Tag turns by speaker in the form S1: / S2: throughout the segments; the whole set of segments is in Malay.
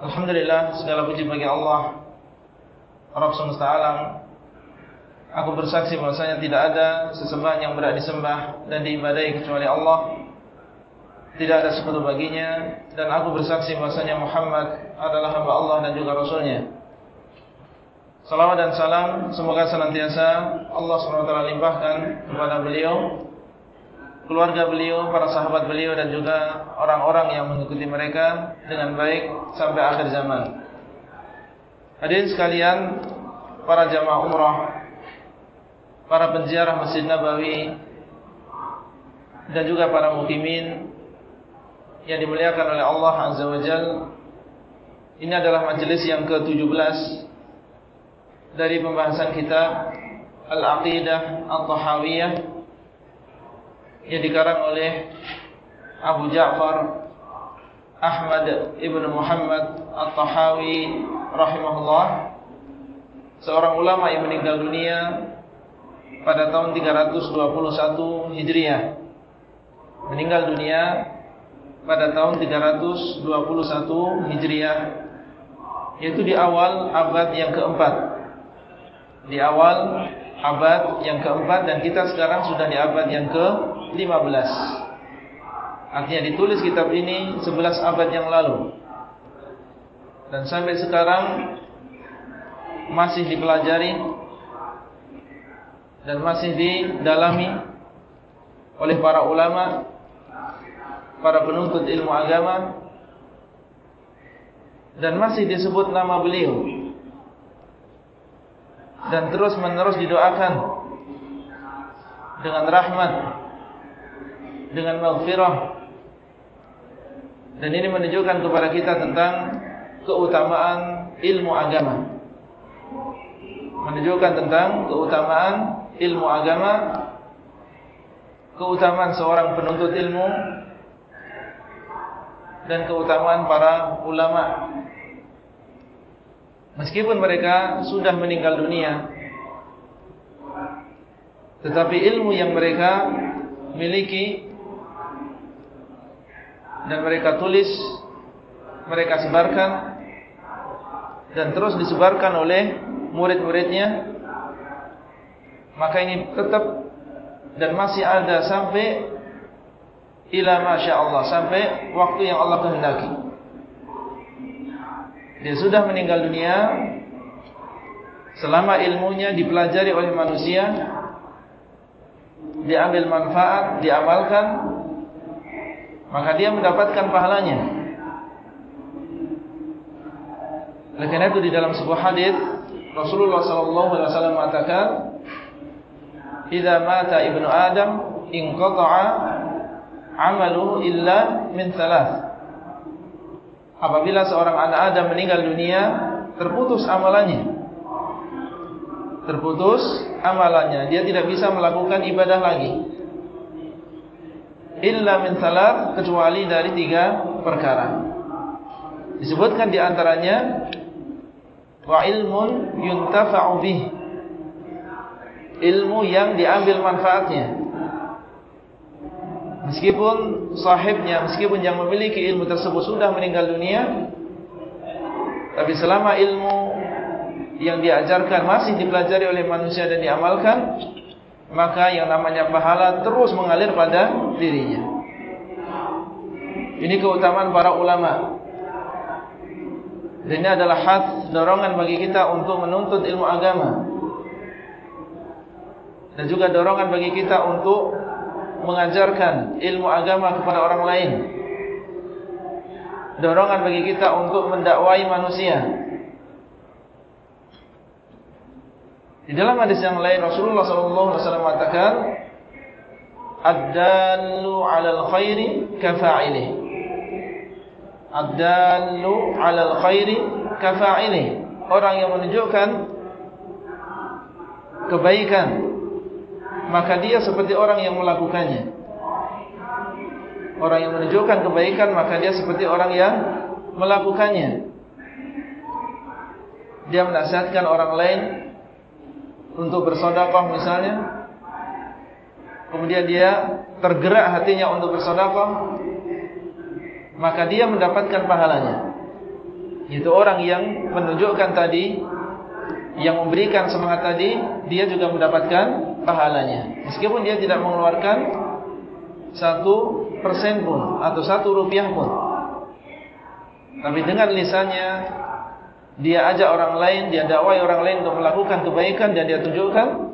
S1: Alhamdulillah segala puji bagi Allah. Rabb semesta alam Aku bersaksi bahasanya tidak ada sesembahan yang berat disembah dan diibadai kecuali Allah. Tidak ada sekutu baginya Dan aku bersaksi bahasanya Muhammad adalah hamba Allah dan juga Rasulnya. Salawat dan salam semoga senantiasa Allah SWT limpahkan kepada beliau Keluarga beliau, para sahabat beliau dan juga orang-orang yang mengikuti mereka Dengan baik sampai akhir zaman. Hadirin sekalian, para jamaah umrah para penziarah Masjid Nabawi dan juga para mukimin yang dimuliakan oleh Allah Azza wa Jal ini adalah majlis yang ke-17 dari pembahasan kitab Al-Aqidah Al-Tahawiyah yang dikarang oleh Abu Ja'far Ahmad Ibn Muhammad Al-Tahawi rahimahullah. Seorang ulama yang meninggal dunia pada tahun 321 Hijriah. Meninggal dunia pada tahun 321 Hijriah. Yaitu di awal abad yang keempat. Di awal abad yang keempat dan kita sekarang sudah di abad yang ke-15 artinya ditulis kitab ini 11 abad yang lalu. Dan sampai sekarang masih dipelajari dan masih didalami oleh para ulama, para penuntut ilmu agama dan masih disebut nama beliau. Dan terus menerus didoakan dengan rahmat dengan maghfirah. Dan ini menunjukkan kepada kita tentang keutamaan ilmu agama. Menunjukkan tentang keutamaan ilmu agama keutamaan seorang penuntut ilmu dan keutamaan para ulama. Meskipun mereka sudah meninggal dunia tetapi ilmu yang mereka miliki dan mereka tulis mereka sebarkan dan terus disebarkan oleh murid-muridnya maka ini tetap dan masih ada sampai ila masya Allah sampai waktu yang Allah kehendaki. Dia sudah meninggal dunia selama ilmunya dipelajari oleh manusia, diambil manfaat, diamalkan, maka dia mendapatkan pahalanya. Oleh karena itu di dalam sebuah hadis Rasulullah sallallahu alaihi wasallam mengatakan Iza mata ibnu Adam inqata'a amaluhu illa min thalath. Apabila seorang anak Adam meninggal dunia, terputus amalannya. Terputus amalannya, dia tidak bisa melakukan ibadah lagi. Illa min thalath kecuali dari tiga perkara. Disebutkan di antaranya wa ilmun yuntafa'u bihi ilmu yang diambil manfaatnya. Meskipun sahibnya, meskipun yang memiliki ilmu tersebut sudah meninggal dunia, tapi selama ilmu yang diajarkan masih dipelajari oleh manusia dan diamalkan, maka yang namanya pahala terus mengalir pada dirinya. Ini keutamaan para ulama. Dan ini adalah hat dorongan bagi kita untuk menuntut ilmu agama dan juga dorongan bagi kita untuk mengajarkan ilmu agama kepada orang lain. Dorongan bagi kita untuk mendakwai manusia. Di dalam hadis yang lain Rasulullah SAW mengatakan, "Ad-dallu 'alal khairi kafa'ilih." Ad-dallu 'alal khairi kafa'ilih. orang yang menunjukkan kebaikan maka dia seperti orang yang melakukannya orang yang menunjukkan kebaikan maka dia seperti orang yang melakukannya dia menasihatkan orang lain untuk bersedekah misalnya. Kemudian dia tergerak hatinya untuk bersedekah. Maka dia mendapatkan pahalanya. Itu orang yang menunjukkan tadi yang memberikan semangat tadi dia juga mendapatkan pahalanya. Meskipun dia tidak mengeluarkan satu persen pun atau satu rupiah pun. Tapi dengan lisannya dia ajak orang lain dia dakwai orang lain untuk melakukan kebaikan dan dia tunjukkan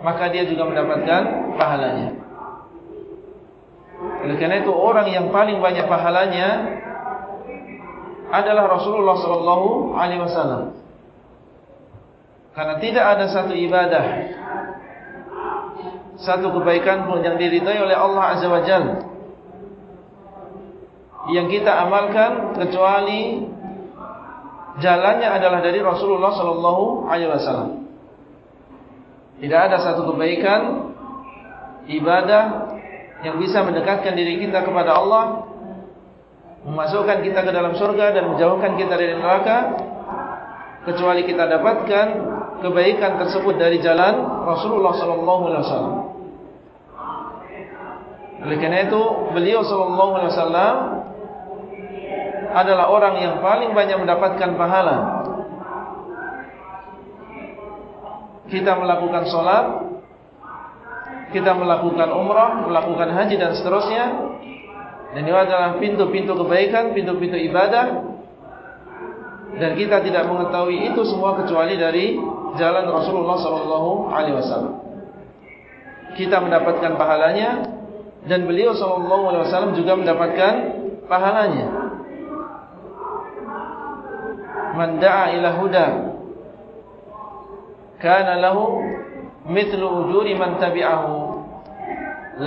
S1: maka dia juga mendapatkan pahalanya. Oleh karena itu orang yang paling banyak pahalanya adalah Rasulullah sallallahu alaihi wasallam. Karena tidak ada satu ibadah Satu kebaikan pun yang diridai oleh Allah Azza wa Jal Yang kita amalkan Kecuali Jalannya adalah dari Rasulullah Sallallahu Alaihi Wasallam Tidak ada satu kebaikan Ibadah Yang bisa mendekatkan diri kita kepada Allah Memasukkan kita ke dalam surga Dan menjauhkan kita dari neraka Kecuali kita dapatkan kebaikan tersebut dari jalan Rasulullah sallallahu alaihi wasallam. Oleh karena itu, beliau sallallahu alaihi wasallam adalah orang yang paling banyak mendapatkan pahala. Kita melakukan solat, kita melakukan umrah, melakukan haji dan seterusnya. Dan ini adalah pintu-pintu kebaikan, pintu-pintu ibadah. Dan kita tidak mengetahui itu semua kecuali dari jalan Rasulullah wasallam. Kita mendapatkan pahalanya dan beliau wasallam juga mendapatkan pahalanya. Man da'a ila huda kana lahu mithlu ujuri man tabi'ahu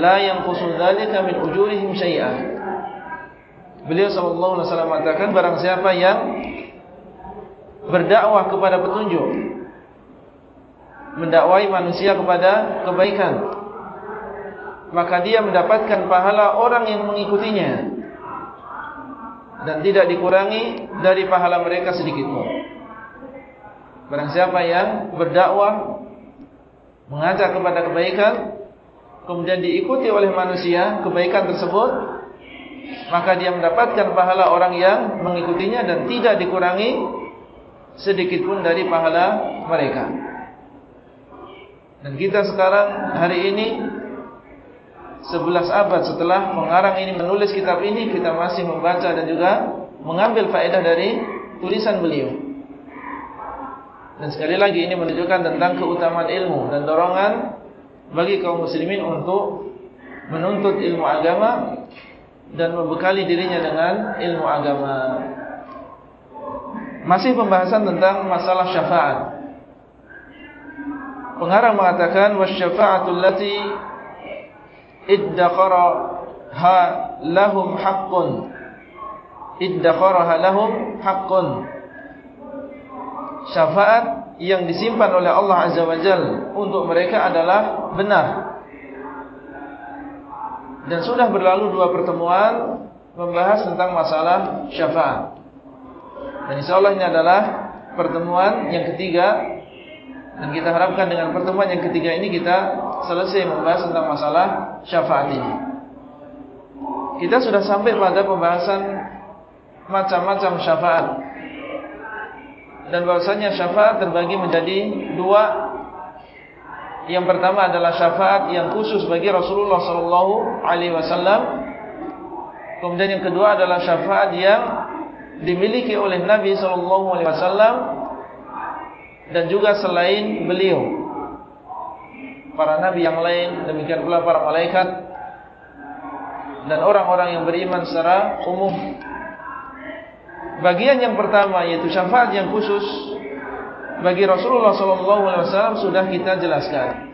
S1: la yanqusu dhalika min ujurihim syai'a. Beliau sallallahu alaihi wasallam mengatakan barang siapa yang berdakwah kepada petunjuk mendakwai manusia kepada kebaikan maka dia mendapatkan pahala orang yang mengikutinya dan tidak dikurangi dari pahala mereka sedikit pun. Barang siapa yang berdakwah mengajak kepada kebaikan kemudian diikuti oleh manusia kebaikan tersebut maka dia mendapatkan pahala orang yang mengikutinya dan tidak dikurangi sedikit pun dari pahala mereka. Dan kita sekarang hari ini 11 abad setelah pengarang ini menulis kitab ini Kita masih membaca dan juga mengambil faedah dari tulisan beliau. Dan sekali lagi ini menunjukkan tentang keutamaan ilmu Dan dorongan bagi kaum muslimin untuk menuntut ilmu agama Dan membekali dirinya dengan ilmu agama. Masih pembahasan tentang masalah syafaat. Pengarang mengatakan wasyafa'atul lati iddaqaraha lahum haqqun. Iddaqaraha lahum haqqun. Syafaat yang disimpan oleh Allah Azza wa Jal untuk mereka adalah benar. Dan sudah berlalu dua pertemuan membahas tentang masalah syafaat. Dan insyaAllah ini adalah pertemuan yang ketiga. Dan kita harapkan dengan pertemuan yang ketiga ini kita selesai membahas tentang masalah syafaat ini. Kita sudah sampai pada pembahasan macam-macam syafaat. Dan bahasanya syafaat terbagi menjadi dua. Yang pertama adalah syafaat yang khusus bagi Rasulullah sallallahu alaihi wasallam. Kemudian yang kedua adalah syafaat yang dimiliki oleh Nabi sallallahu alaihi wasallam dan juga selain beliau para nabi yang lain demikian pula para malaikat dan orang-orang yang beriman secara umum. Bagian yang pertama yaitu syafaat yang khusus bagi Rasulullah SAW sudah kita jelaskan.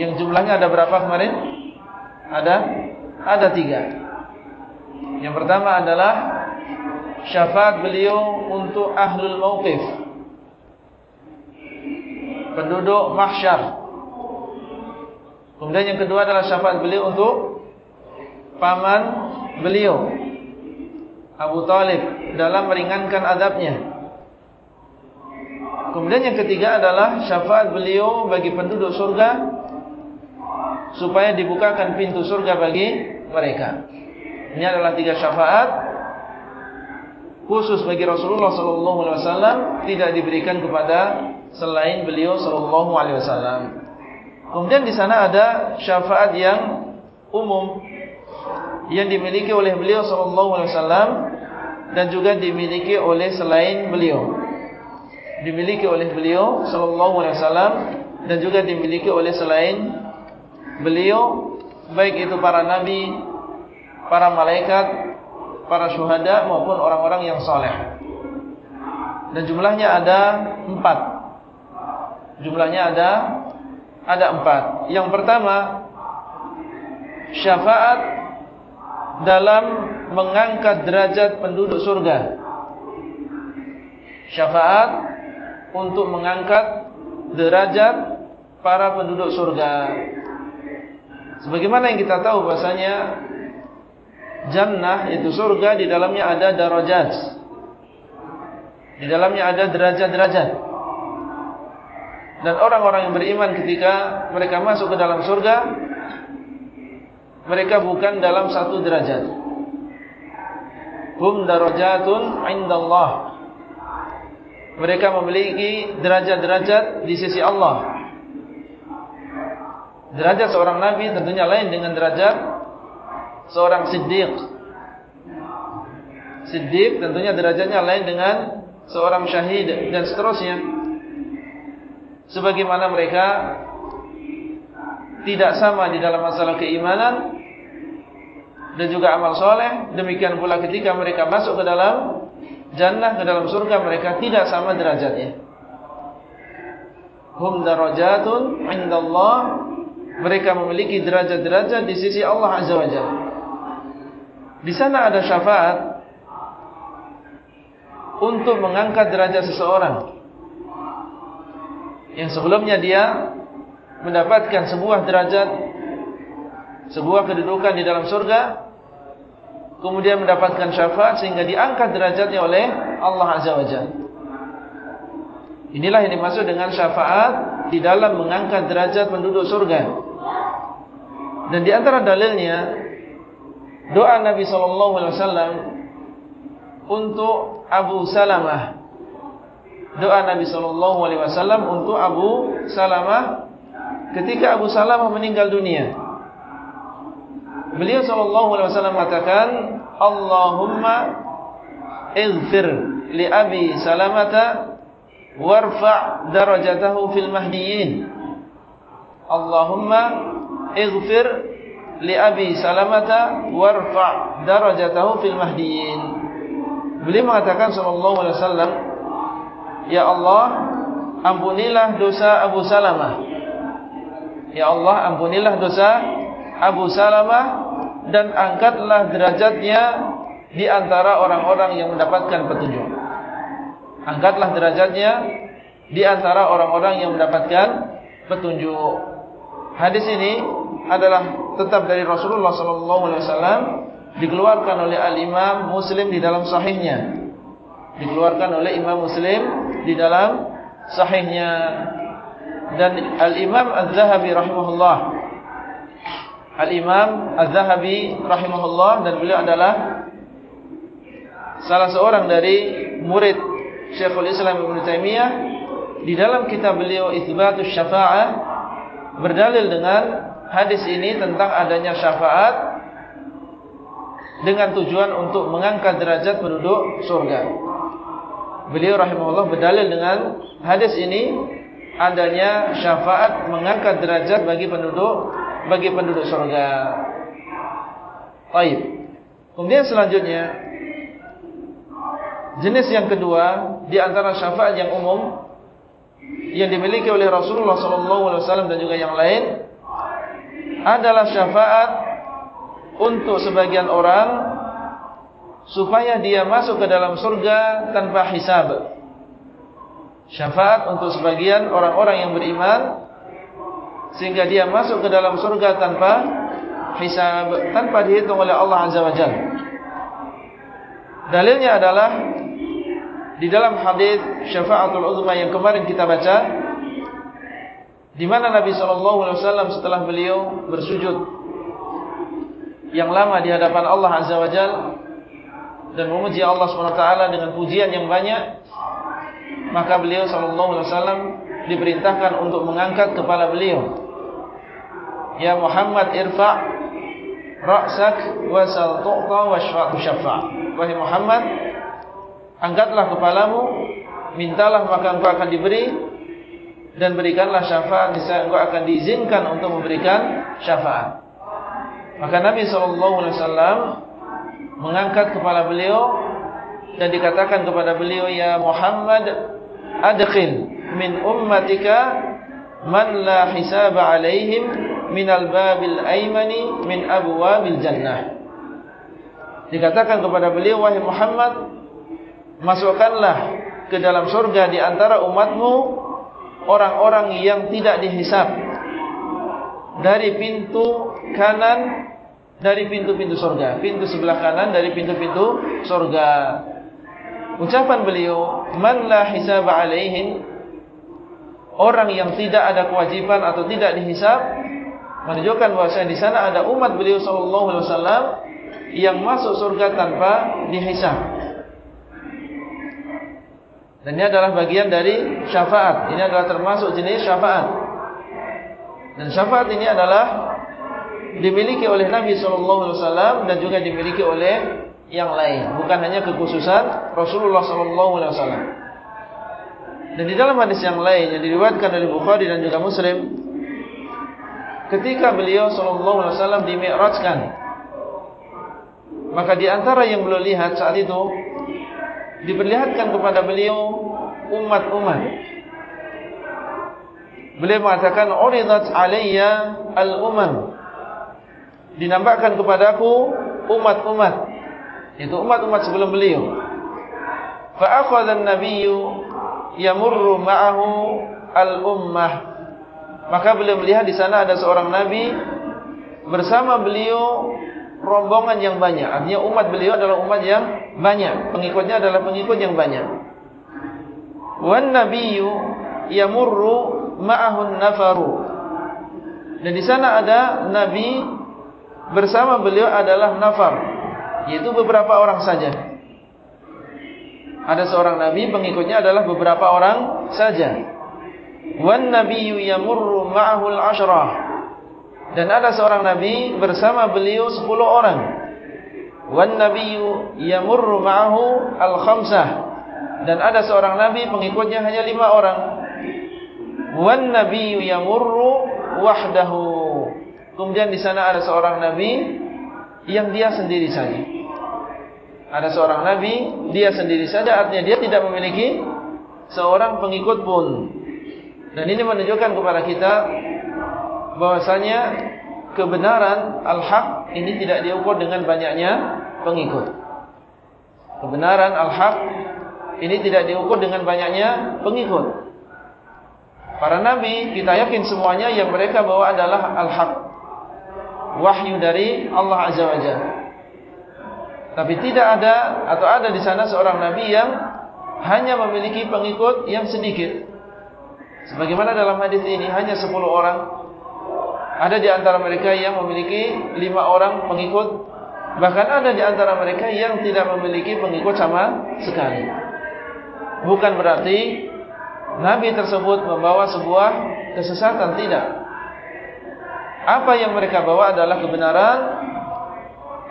S1: Yang jumlahnya ada berapa kemarin? Ada ada tiga. Yang pertama adalah syafaat beliau untuk ahlul mauqif penduduk mahsyar. Kemudian yang kedua adalah syafaat beliau untuk paman beliau Abu Talib dalam meringankan adabnya. Kemudian yang ketiga adalah syafaat beliau bagi penduduk surga supaya dibukakan pintu surga bagi mereka. Ini adalah tiga syafaat khusus bagi Rasulullah sallallahu alaihi wasallam tidak diberikan kepada selain beliau sallallahu alaihi wasallam. Kemudian di sana ada syafaat yang umum yang dimiliki oleh beliau sallallahu alaihi wasallam dan juga dimiliki oleh selain beliau. Dimiliki oleh beliau sallallahu alaihi wasallam dan juga dimiliki oleh selain beliau baik itu para nabi, para malaikat, para syuhada maupun orang-orang yang saleh. Dan jumlahnya ada empat. Jumlahnya ada ada empat. Yang pertama, syafaat dalam mengangkat derajat penduduk surga. Syafaat untuk mengangkat derajat para penduduk surga. Sebagaimana yang kita tahu bahasanya jannah itu surga di dalamnya ada darajat. Di dalamnya ada derajat-derajat. Dan orang-orang yang beriman ketika mereka masuk ke dalam surga Mereka bukan dalam satu derajat. Hum darajatun indallah. Mereka memiliki derajat-derajat di sisi Allah. Derajat seorang Nabi tentunya lain dengan derajat seorang Siddiq. Siddiq tentunya derajatnya lain dengan seorang syahid dan seterusnya sebagaimana mereka tidak sama di dalam masalah keimanan dan juga amal soleh demikian pula ketika mereka masuk ke dalam jannah ke dalam surga mereka tidak sama derajatnya. Hum darajatun indallah. Mereka memiliki derajat-derajat di sisi Allah azza wajalla di sana ada syafaat untuk mengangkat derajat seseorang yang sebelumnya dia mendapatkan sebuah derajat sebuah kedudukan di dalam surga kemudian mendapatkan syafaat sehingga diangkat derajatnya oleh Allah Azza wa Jalla. Inilah yang dimaksud dengan syafaat di dalam mengangkat derajat penduduk surga. Dan di antara dalilnya doa Nabi SAW untuk Abu Salamah doa Nabi sallallahu alaihi wasallam untuk Abu Salamah ketika Abu Salamah meninggal dunia. Beliau sallallahu alaihi wasallam mengatakan, "Allahumma ighfir li Abi Salamah warfa' darajatahu fil mahdiyyin." Allahumma ighfir li Abi Salamah warfa' darajatahu fil mahdiyyin. Beliau mengatakan sallallahu alaihi wasallam Ya Allah Ampunilah dosa Abu Salamah. Ya Allah Ampunilah dosa Abu Salamah Dan angkatlah derajatnya Di antara orang-orang yang mendapatkan petunjuk. Angkatlah derajatnya Di antara orang-orang yang mendapatkan petunjuk. Hadis ini adalah tetap dari Rasulullah SAW Dikeluarkan oleh Al-Imam Muslim di dalam sahihnya. Dikeluarkan oleh Imam Muslim di dalam sahihnya. Dan Al-Imam Az-Zahabi rahimahullah. Al-Imam Az-Zahabi rahimahullah dan beliau adalah salah seorang dari murid Syekhul Islam Ibn Taymiyah. Di dalam kitab beliau Itsbatus Syafa'ah berdalil dengan hadis ini tentang adanya syafaat dengan tujuan untuk mengangkat derajat penduduk surga beliau rahimahullah berdalil dengan hadis ini adanya syafaat mengangkat derajat bagi penduduk bagi penduduk surga. Baik. Kemudian selanjutnya jenis yang kedua di antara syafaat yang umum yang dimiliki oleh Rasulullah SAW dan juga yang lain adalah syafaat untuk sebagian orang supaya dia masuk ke dalam surga tanpa hisab syafaat untuk sebagian orang-orang yang beriman sehingga dia masuk ke dalam surga tanpa hisab tanpa dihitung oleh Allah Azza wa Jalla. Dalilnya adalah di dalam hadis syafaatul uzma yang kemarin kita baca di mana Nabi sallallahu alaihi wasallam setelah beliau bersujud yang lama di hadapan Allah Azza wa Jalla dan memuji Allah SWT dengan pujian yang banyak maka beliau sallallahu alaihi wasallam diperintahkan untuk mengangkat kepala beliau. Ya Muhammad irfa' ra'sak wa sal tu'ta wa Wahai Muhammad angkatlah kepalamu mintalah maka engkau akan diberi dan berikanlah syafaat. Niscaya engkau akan diizinkan untuk memberikan syafaat. Maka Nabi sallallahu alaihi wasallam mengangkat kepala beliau dan dikatakan kepada beliau ya Muhammad adkhil min ummatika man la hisaba alaihim min al-babil aymani min abwabil jannah. Dikatakan kepada beliau wahai Muhammad masukkanlah ke dalam surga di antara umatmu orang-orang yang tidak dihisab dari pintu kanan dari pintu-pintu surga pintu sebelah kanan dari pintu-pintu surga Ucapan beliau, "Man la hisab 'alaihim" Orang yang tidak ada kewajiban atau tidak dihisab menunjukkan bahwa di sana ada umat beliau sallallahu alaihi wasallam yang masuk surga tanpa dihisab. Dan ini adalah bagian dari syafaat. Ini adalah termasuk jenis syafaat. Dan syafaat ini adalah dimiliki oleh Nabi sallallahu alaihi wasallam dan juga dimiliki oleh yang lain, bukan hanya kekhususan Rasulullah sallallahu alaihi wasallam. Dan di dalam hadis yang lain yang diriwayatkan oleh Bukhari dan juga Muslim, ketika beliau sallallahu alaihi wasallam dimi'rajkan, maka di antara yang beliau lihat saat itu diperlihatkan kepada beliau umat-umat. Beliau mengatakan uridat alayya al-umam. Dinampakkan kepadaku umat-umat itu umat-umat sebelum beliau. Fa akhadha an-nabiyyu yamurru ma'ahu al-ummah. Maka beliau melihat di sana ada seorang nabi bersama beliau rombongan yang banyak. Artinya umat beliau adalah umat yang banyak, pengikutnya adalah pengikut yang banyak. Wan nabiyyu yamurru ma'ahu an-nafaru. Dan di sana ada nabi bersama beliau adalah nafar yaitu beberapa orang saja. Ada seorang nabi pengikutnya adalah beberapa orang saja. Wan nabiyyu yamurru ma'ahu al-'ashrah. Dan ada seorang nabi bersama beliau 10 orang. Wan nabiyyu yamurru ma'ahu al-khamsah. Dan ada seorang nabi pengikutnya hanya 5 orang. Wan nabiyyu yamurru wahdahu. Kemudian di sana ada seorang nabi yang dia sendiri saja. Ada seorang nabi dia sendiri saja artinya dia tidak memiliki seorang pengikut pun. Dan ini menunjukkan kepada kita bahwasanya kebenaran al-haq ini tidak diukur dengan banyaknya pengikut. Kebenaran al-haq ini tidak diukur dengan banyaknya pengikut. Para nabi kita yakin semuanya yang mereka bawa adalah al-haq wahyu dari Allah azza wajalla tapi tidak ada atau ada di sana seorang nabi yang hanya memiliki pengikut yang sedikit. Sebagaimana dalam hadis ini hanya 10 orang. Ada di antara mereka yang memiliki 5 orang pengikut, bahkan ada di antara mereka yang tidak memiliki pengikut sama sekali. Bukan berarti nabi tersebut membawa sebuah kesesatan tidak. Apa yang mereka bawa adalah kebenaran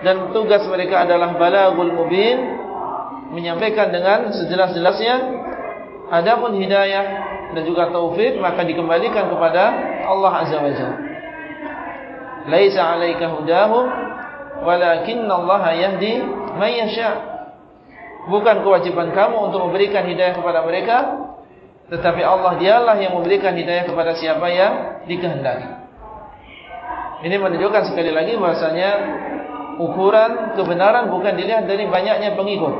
S1: dan tugas mereka adalah balagul mubin menyampaikan dengan sejelas-jelasnya adapun hidayah dan juga taufik maka dikembalikan kepada Allah azza wajalla laisa 'alaika hudahum walakinna Allah yahdi man yasha. Bukan kewajiban kamu untuk memberikan hidayah kepada mereka tetapi Allah dialah yang memberikan hidayah kepada siapa yang dikehendaki ini menunjukkan sekali lagi bahasanya ukuran kebenaran bukan dilihat dari banyaknya pengikut.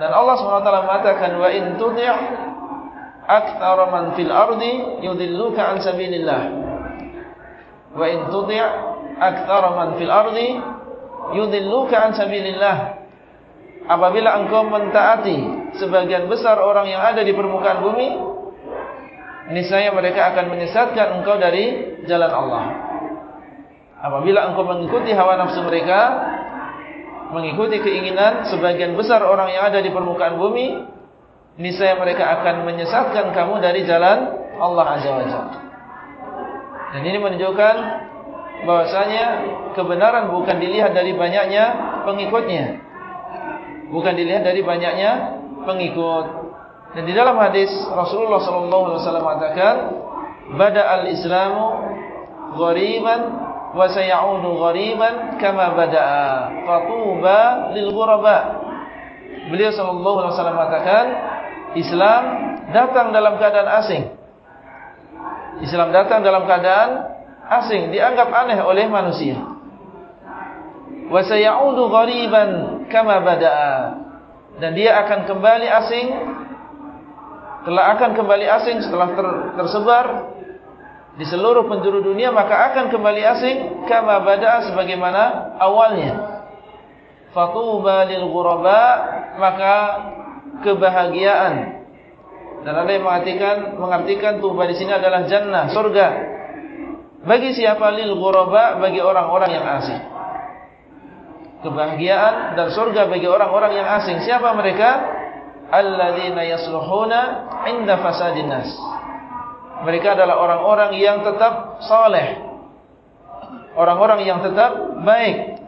S1: Dan Allah SWT mengatakan wa in tudhi' aktsara man fil ardi yudilluka an sabilillah. Wa in tuti' aktsara man fil ardi yudilluka an sabilillah. Apabila engkau mentaati sebagian besar orang yang ada di permukaan bumi niscaya mereka akan menyesatkan engkau dari jalan Allah apabila engkau mengikuti hawa nafsu mereka mengikuti keinginan sebagian besar orang yang ada di permukaan bumi niscaya mereka akan menyesatkan kamu dari jalan Allah Azza wa Jalla. Dan ini menunjukkan bahwasanya kebenaran bukan dilihat dari banyaknya pengikutnya. Bukan dilihat dari banyaknya pengikut. Dan di dalam hadis Rasulullah sallallahu alaihi wasallam mengatakan, "Bada al-Islamu ghariban wa sayaudu ghariban kama bada'a. Fatuba lil ghuraba." Beliau sallallahu alaihi wasallam mengatakan, Islam datang dalam keadaan asing. Islam datang dalam keadaan asing, dianggap aneh oleh manusia. Wa sayaudu ghariban kama bada'a. Dan dia akan kembali asing telah akan kembali asing setelah ter, tersebar di seluruh penjuru dunia maka akan kembali asing kama bada'a sebagaimana awalnya. Fatuba lil ghuraba maka kebahagiaan. Dan ada yang mengartikan mengartikan tuba di sini adalah jannah, surga. Bagi siapa lil ghuraba bagi orang-orang yang asing. Kebahagiaan dan surga bagi orang-orang yang asing. Siapa mereka? Alladzina yasluhuna 'inda fasadin nas. Mereka adalah orang-orang yang tetap saleh. Orang-orang yang tetap baik.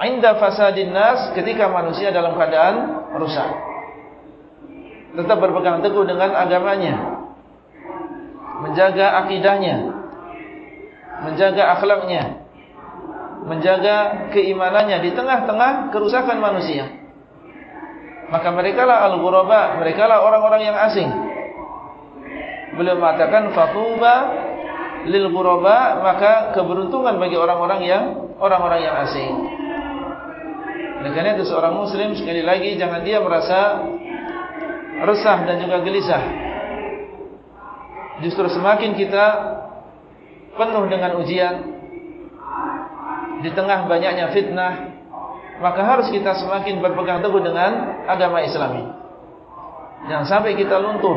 S1: 'Inda fasadin nas ketika manusia dalam keadaan rusak. Tetap berpegang teguh dengan agamanya. Menjaga akidahnya. Menjaga akhlaknya. Menjaga keimanannya di tengah-tengah kerusakan manusia. Maka mereka lah al-ghuraba mereka lah orang-orang yang asing beliau mengatakan fatuba lil ghuraba maka keberuntungan bagi orang-orang yang orang-orang yang asing karena itu seorang muslim sekali lagi jangan dia merasa resah dan juga gelisah. Justru semakin kita penuh dengan ujian di tengah banyaknya fitnah, maka harus kita semakin berpegang teguh dengan agama Islami. Jangan sampai kita luntur.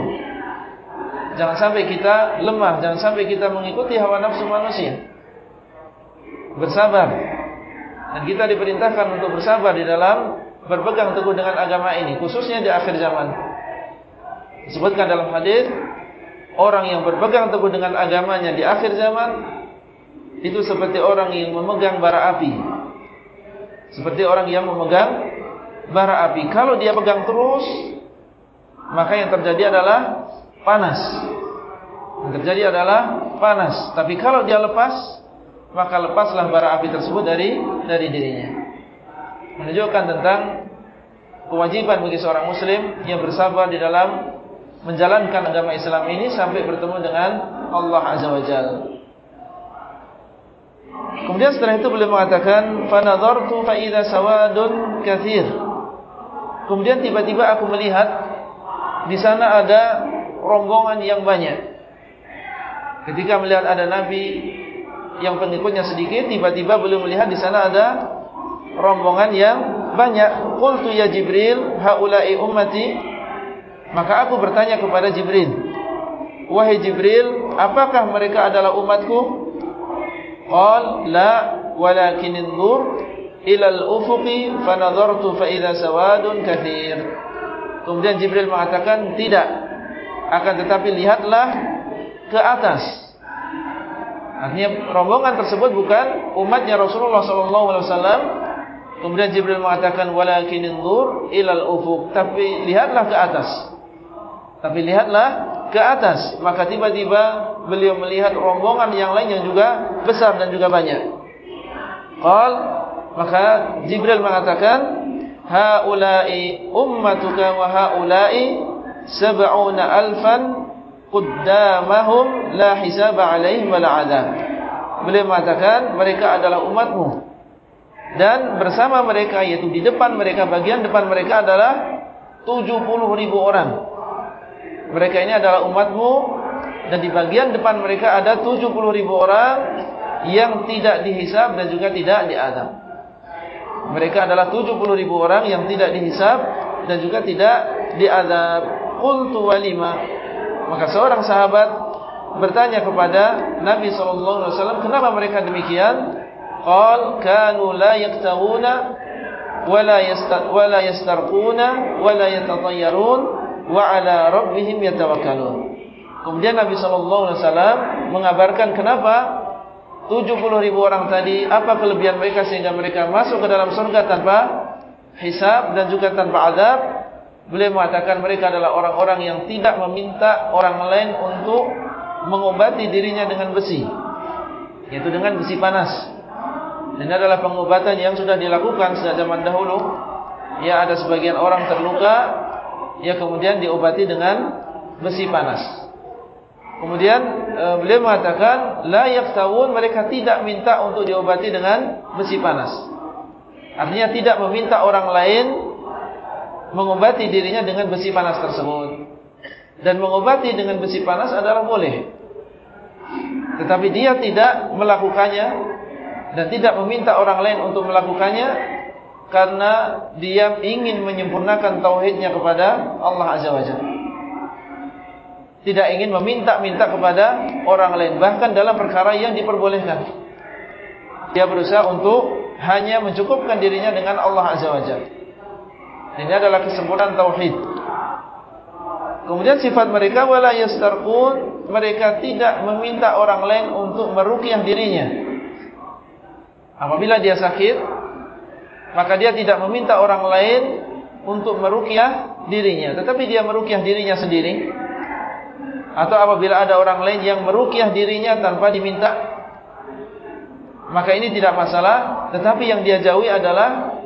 S1: Jangan sampai kita lemah, jangan sampai kita mengikuti hawa nafsu manusia. Bersabar. Dan kita diperintahkan untuk bersabar di dalam berpegang teguh dengan agama ini, khususnya di akhir zaman. Disebutkan dalam hadis orang yang berpegang teguh dengan agamanya di akhir zaman itu seperti orang yang memegang bara api. Seperti orang yang memegang bara api. Kalau dia pegang terus, maka yang terjadi adalah panas. Yang terjadi adalah panas. Tapi kalau dia lepas, maka lepaslah bara api tersebut dari dari dirinya. Menunjukkan tentang kewajiban bagi seorang muslim yang bersabar di dalam menjalankan agama Islam ini sampai bertemu dengan Allah Azza wa Jalla. Kemudian setelah itu beliau mengatakan fa nadartu fa idza sawadun katsir. Kemudian tiba-tiba aku melihat di sana ada rombongan yang banyak. Ketika melihat ada nabi yang pengikutnya sedikit, tiba-tiba beliau melihat di sana ada rombongan yang banyak. Qultu ya Jibril, haula'i ummati Maka aku bertanya kepada Jibril Wahai Jibril Apakah mereka adalah umatku Qal la Walakin indur Ilal ufuqi Fanadhartu fa'idha sawadun kathir Kemudian Jibril mengatakan Tidak Akan tetapi lihatlah Ke atas. Artinya rombongan tersebut bukan Umatnya Rasulullah SAW Kemudian Jibril mengatakan Walakin indur Ilal ufuq Tapi lihatlah ke atas. Tapi lihatlah ke atas, maka tiba-tiba beliau melihat rombongan yang lain yang juga besar dan juga banyak. Qal maka Jibril mengatakan, "Haula'i ummatuka wa haula'i sab'una alfan qaddamahum la hisab 'alaihim wa la 'adab." Beliau mengatakan, mereka adalah umatmu. Dan bersama mereka yaitu di depan mereka bagian depan mereka adalah 70 ribu orang mereka ini adalah umatmu dan di bagian depan mereka ada 70 ribu orang yang tidak dihisab dan juga tidak diadab. Mereka adalah 70 ribu orang yang tidak dihisab dan juga tidak diadab. Qultu walima. Maka seorang sahabat bertanya kepada Nabi SAW, kenapa mereka demikian? Qal kanu la yaktawuna wala yastarquna wala yatatayyarun wa ala rabbihim yatawakkalun. Kemudian Nabi SAW mengabarkan kenapa 70 ribu orang tadi, apa kelebihan mereka sehingga mereka masuk ke dalam surga tanpa hisab dan juga tanpa adab. Beliau mengatakan mereka adalah orang-orang yang tidak meminta orang lain untuk mengobati dirinya dengan besi. Yaitu dengan besi panas. Ini adalah pengobatan yang sudah dilakukan sejak zaman dahulu. Ya ada sebagian orang terluka, ya kemudian diobati dengan besi panas. Kemudian e, beliau mengatakan la yaftawun mereka tidak minta untuk diobati dengan besi panas. Artinya tidak meminta orang lain mengobati dirinya dengan besi panas tersebut. Dan mengobati dengan besi panas adalah boleh. Tetapi dia tidak melakukannya dan tidak meminta orang lain untuk melakukannya karena dia ingin menyempurnakan tauhidnya kepada Allah Azza wa Jalla. Tidak ingin meminta-minta kepada orang lain bahkan dalam perkara yang diperbolehkan. Dia berusaha untuk hanya mencukupkan dirinya dengan Allah Azza wa Jalla. Ini adalah kesempurnaan tauhid. Kemudian sifat mereka wala yastarqun, mereka tidak meminta orang lain untuk meruqyah dirinya. Apabila dia sakit, maka dia tidak meminta orang lain untuk merukyah dirinya. Tetapi dia merukyah dirinya sendiri. Atau apabila ada orang lain yang merukyah dirinya tanpa diminta. Maka ini tidak masalah. Tetapi yang dia jauhi adalah,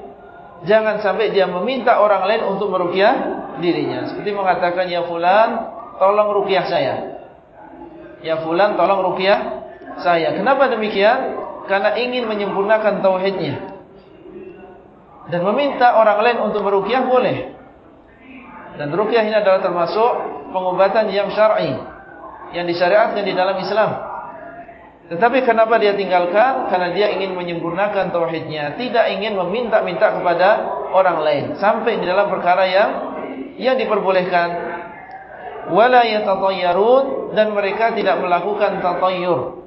S1: jangan sampai dia meminta orang lain untuk merukyah dirinya. Seperti mengatakan, Ya Fulan, tolong rukyah saya. Ya Fulan, tolong rukyah saya. Kenapa demikian? karena ingin menyempurnakan tauhidnya dan meminta orang lain untuk meruqyah boleh dan ruqyah ini adalah termasuk pengobatan yang syar'i yang disyariatkan di dalam Islam tetapi kenapa dia tinggalkan? Karena dia ingin menyempurnakan tauhidnya. Tidak ingin meminta-minta kepada orang lain. Sampai di dalam perkara yang yang diperbolehkan. Wala yatatayyarun dan mereka tidak melakukan tatayyur.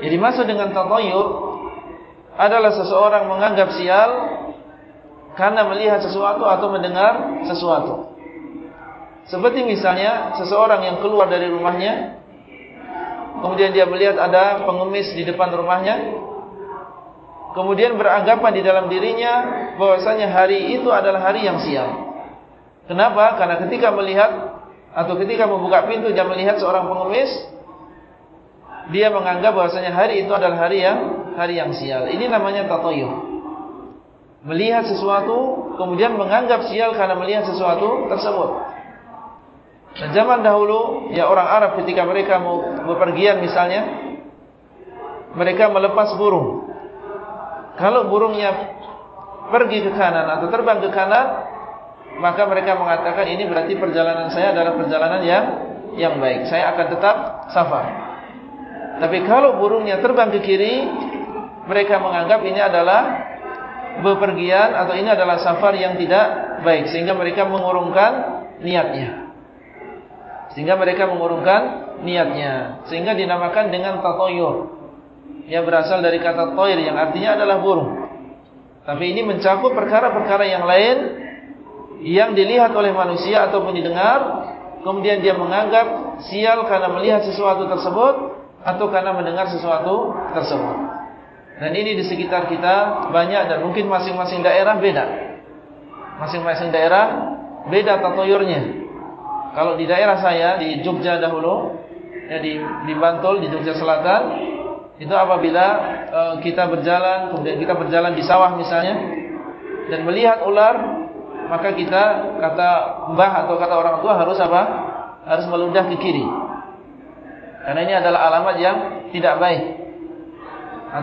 S1: Yang dimaksud dengan tatayur adalah seseorang menganggap sial karena melihat sesuatu atau mendengar sesuatu. Seperti misalnya seseorang yang keluar dari rumahnya, kemudian dia melihat ada pengemis di depan rumahnya, kemudian beranggapan di dalam dirinya bahwasanya hari itu adalah hari yang sial. Kenapa? Karena ketika melihat atau ketika membuka pintu dia melihat seorang pengemis, dia menganggap bahwasanya hari itu adalah hari yang hari yang sial. Ini namanya tatoyuh. Melihat sesuatu kemudian menganggap sial karena melihat sesuatu tersebut. Dan zaman dahulu ya orang Arab ketika mereka mau bepergian misalnya mereka melepas burung. Kalau burungnya pergi ke kanan atau terbang ke kanan maka mereka mengatakan ini berarti perjalanan saya adalah perjalanan yang yang baik. Saya akan tetap safar. Tapi kalau burungnya terbang ke kiri, mereka menganggap ini adalah bepergian atau ini adalah safar yang tidak baik. Sehingga mereka mengurungkan niatnya. Sehingga mereka mengurungkan niatnya. Sehingga dinamakan dengan tatoyur. Yang berasal dari kata toir yang artinya adalah burung. Tapi ini mencakup perkara-perkara yang lain yang dilihat oleh manusia ataupun didengar. Kemudian dia menganggap sial karena melihat sesuatu tersebut atau karena mendengar sesuatu tersebut. Dan ini di sekitar kita banyak dan mungkin masing-masing daerah beda. Masing-masing daerah beda tatoyurnya. Kalau di daerah saya di Jogja dahulu, ya di di Bantul di Jogja Selatan, itu apabila uh, kita berjalan, kemudian kita berjalan di sawah misalnya dan melihat ular, maka kita kata mbah atau kata orang tua harus apa? Harus melundah ke kiri. Karena ini adalah alamat yang tidak baik.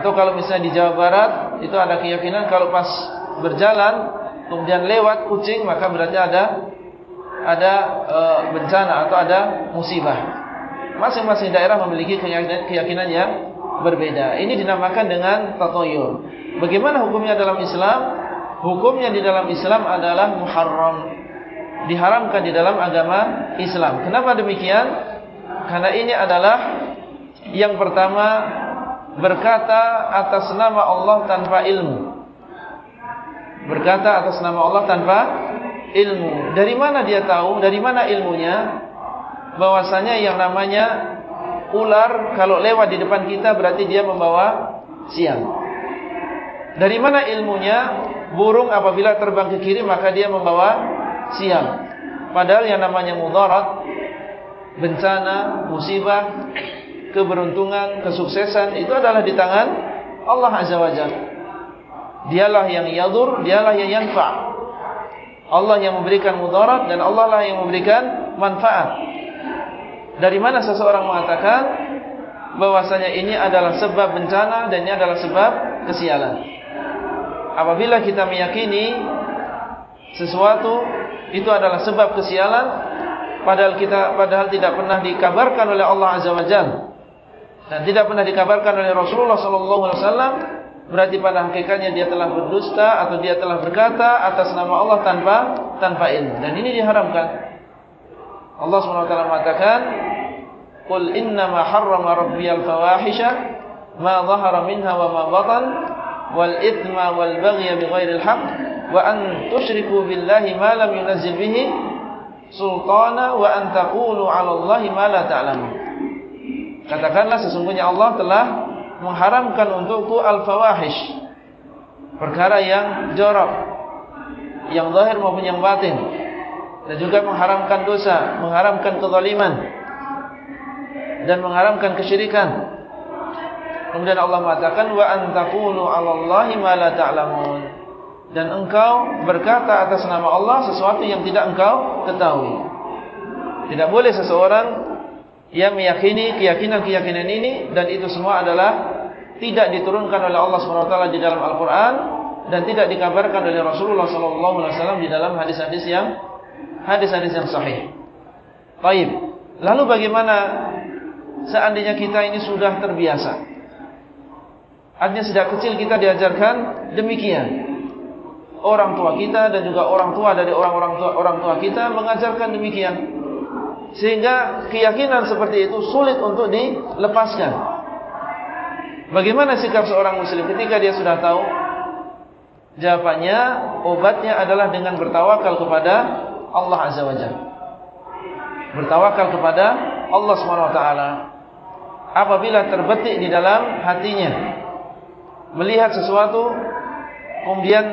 S1: Atau kalau misalnya di Jawa Barat itu ada keyakinan kalau pas berjalan kemudian lewat kucing maka berarti ada ada e, bencana atau ada musibah. Masing-masing daerah memiliki keyakinan, yang berbeda. Ini dinamakan dengan tatoyur. Bagaimana hukumnya dalam Islam? Hukumnya di dalam Islam adalah muharram. Diharamkan di dalam agama Islam. Kenapa demikian? Karena ini adalah yang pertama berkata atas nama Allah tanpa ilmu. Berkata atas nama Allah tanpa ilmu. Dari mana dia tahu? Dari mana ilmunya? Bahwasanya yang namanya ular kalau lewat di depan kita berarti dia membawa siang. Dari mana ilmunya burung apabila terbang ke kiri maka dia membawa siang. Padahal yang namanya mudarat, bencana, musibah, keberuntungan, kesuksesan itu adalah di tangan Allah Azza wa Jalla. Dialah yang yadur, dialah yang yanfa'. Allah yang memberikan mudarat dan Allah lah yang memberikan manfaat. Dari mana seseorang mengatakan bahwasanya ini adalah sebab bencana dan ini adalah sebab kesialan. Apabila kita meyakini sesuatu itu adalah sebab kesialan padahal kita padahal tidak pernah dikabarkan oleh Allah Azza wa Jalla dan tidak pernah dikabarkan oleh Rasulullah sallallahu alaihi wasallam berarti pada hakikatnya dia telah berdusta atau dia telah berkata atas nama Allah tanpa tanpa ilmu. Dan ini diharamkan. Allah SWT mengatakan Qul innama harrama rabbiyal fawahisha Ma zahara minha wa ma batan Wal ithma wal baghya bighairil haq Wa an tushriku billahi ma lam yunazil bihi Sultana wa an taqulu ala Allahi ma la ta'lamu Katakanlah sesungguhnya Allah telah mengharamkan untukku al-fawahish Perkara yang jorok Yang zahir maupun yang batin dan juga mengharamkan dosa, mengharamkan kezaliman dan mengharamkan kesyirikan. Kemudian Allah mengatakan wa antaqulu 'alallahi ma la ta'lamun. Dan engkau berkata atas nama Allah sesuatu yang tidak engkau ketahui. Tidak boleh seseorang yang meyakini keyakinan-keyakinan ini dan itu semua adalah tidak diturunkan oleh Allah SWT di dalam Al-Quran dan tidak dikabarkan oleh Rasulullah SAW di dalam hadis-hadis yang hadis-hadis yang sahih. Baik. Lalu bagaimana seandainya kita ini sudah terbiasa? Artinya sejak kecil kita diajarkan demikian. Orang tua kita dan juga orang tua dari orang-orang tua orang tua kita mengajarkan demikian. Sehingga keyakinan seperti itu sulit untuk dilepaskan. Bagaimana sikap seorang muslim ketika dia sudah tahu? Jawabannya obatnya adalah dengan bertawakal kepada Allah Azza wa Jalla. Bertawakal kepada Allah SWT. Apabila terbetik di dalam hatinya. Melihat sesuatu. Kemudian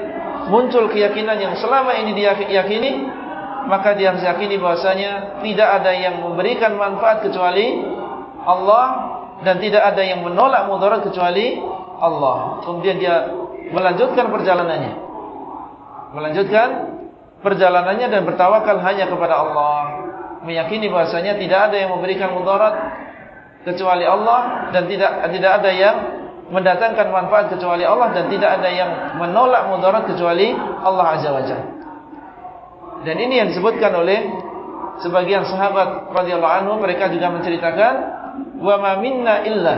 S1: muncul keyakinan yang selama ini dia yakini. Maka dia harus yakini bahasanya tidak ada yang memberikan manfaat kecuali Allah. Dan tidak ada yang menolak mudarat kecuali Allah. Kemudian dia melanjutkan perjalanannya. Melanjutkan perjalanannya dan bertawakal hanya kepada Allah. Meyakini bahasanya tidak ada yang memberikan mudarat kecuali Allah dan tidak tidak ada yang mendatangkan manfaat kecuali Allah dan tidak ada yang menolak mudarat kecuali Allah Azza wa Jalla. Dan ini yang disebutkan oleh sebagian sahabat radhiyallahu anhu mereka juga menceritakan wa ma minna illa.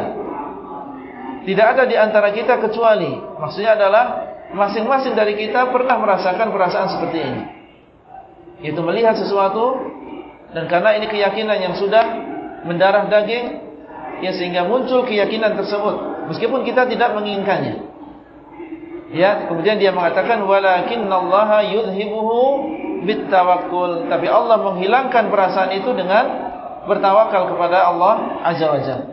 S1: Tidak ada di antara kita kecuali maksudnya adalah masing-masing dari kita pernah merasakan perasaan seperti ini. Yaitu melihat sesuatu dan karena ini keyakinan yang sudah mendarah daging ya sehingga muncul keyakinan tersebut meskipun kita tidak menginginkannya. Ya kemudian dia mengatakan walakinnallaha yudhibuhu bittawakkul tapi Allah menghilangkan perasaan itu dengan bertawakal kepada Allah azza wajalla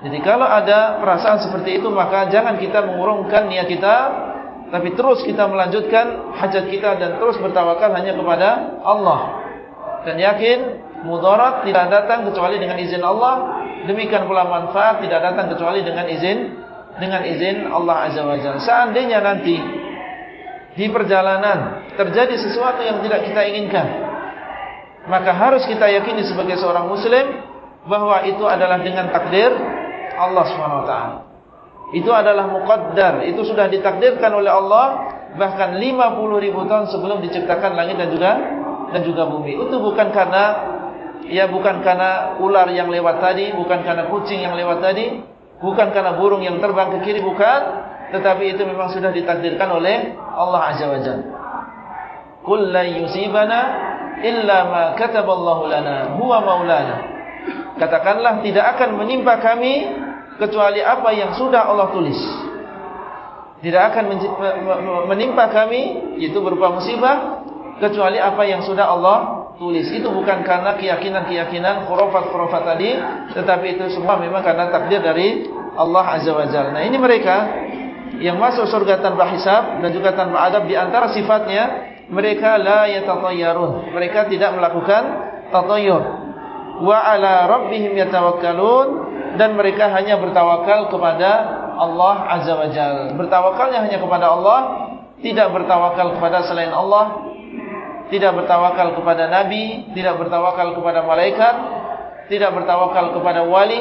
S1: jadi kalau ada perasaan seperti itu maka jangan kita mengurungkan niat kita tapi terus kita melanjutkan hajat kita dan terus bertawakal hanya kepada Allah. Dan yakin mudarat tidak datang kecuali dengan izin Allah. Demikian pula manfaat tidak datang kecuali dengan izin dengan izin Allah Azza wa Jalla. Seandainya nanti di perjalanan terjadi sesuatu yang tidak kita inginkan, maka harus kita yakini sebagai seorang muslim bahwa itu adalah dengan takdir Allah taala. Itu adalah muqaddar. Itu sudah ditakdirkan oleh Allah. Bahkan 50 ribu tahun sebelum diciptakan langit dan juga dan juga bumi. Itu bukan karena ya bukan karena ular yang lewat tadi, bukan karena kucing yang lewat tadi, bukan karena burung yang terbang ke kiri bukan, tetapi itu memang sudah ditakdirkan oleh Allah Azza wa Jalla. Qul la yusibana illa ma kataballahu lana huwa maulana. Katakanlah tidak akan menimpa kami kecuali apa yang sudah Allah tulis. Tidak akan menimpa kami itu berupa musibah kecuali apa yang sudah Allah tulis. Itu bukan karena keyakinan-keyakinan khurafat-khurafat tadi, tetapi itu semua memang karena takdir dari Allah Azza wa Jalla. Nah, ini mereka yang masuk surga tanpa hisab dan juga tanpa adab di antara sifatnya mereka la yatatayyarun. Mereka tidak melakukan tatayyur. Wa ala rabbihim yatawakkalun dan mereka hanya bertawakal kepada Allah Azza wa Jal. Bertawakalnya hanya kepada Allah, tidak bertawakal kepada selain Allah, tidak bertawakal kepada Nabi, tidak bertawakal kepada malaikat, tidak bertawakal kepada wali,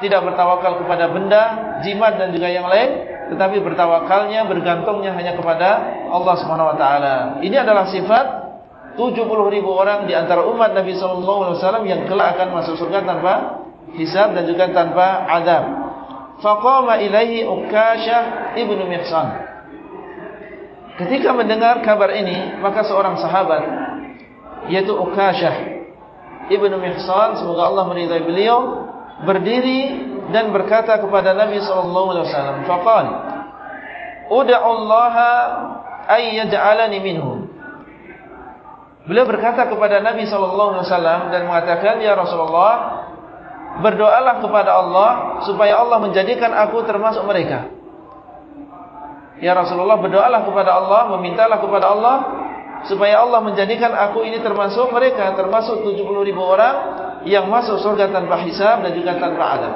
S1: tidak bertawakal kepada benda, jimat dan juga yang lain, tetapi bertawakalnya, bergantungnya hanya kepada Allah Subhanahu Wa Taala. Ini adalah sifat 70 ribu orang di antara umat Nabi Sallallahu Alaihi Wasallam yang kelak akan masuk surga tanpa hisab dan juga tanpa adab. Faqama ilaihi Ukashah ibnu Mihsan. Ketika mendengar kabar ini, maka seorang sahabat yaitu Ukashah ibnu Mihsan, semoga Allah meridai beliau, berdiri dan berkata kepada Nabi sallallahu alaihi wasallam, "Faqal, ud'u Allah ay yaj'alani minhum." Beliau berkata kepada Nabi sallallahu alaihi wasallam dan mengatakan, "Ya Rasulullah, berdoalah kepada Allah supaya Allah menjadikan aku termasuk mereka. Ya Rasulullah berdoalah kepada Allah, memintalah kepada Allah supaya Allah menjadikan aku ini termasuk mereka, termasuk 70 ribu orang yang masuk surga tanpa hisab dan juga tanpa adab.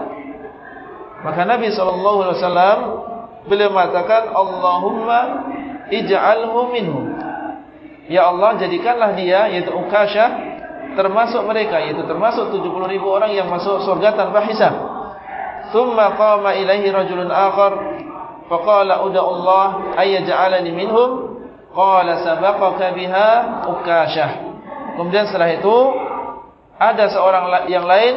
S1: Maka Nabi SAW beliau mengatakan Allahumma ij'alhu minhum. Ya Allah jadikanlah dia yaitu Ukashah termasuk mereka yaitu termasuk 70 ribu orang yang masuk surga tanpa hisab. Thumma qama ilaihi rajulun akhar faqala ud'a Allah ay yaj'alani minhum qala sabaqaka biha ukashah. Kemudian setelah itu ada seorang yang lain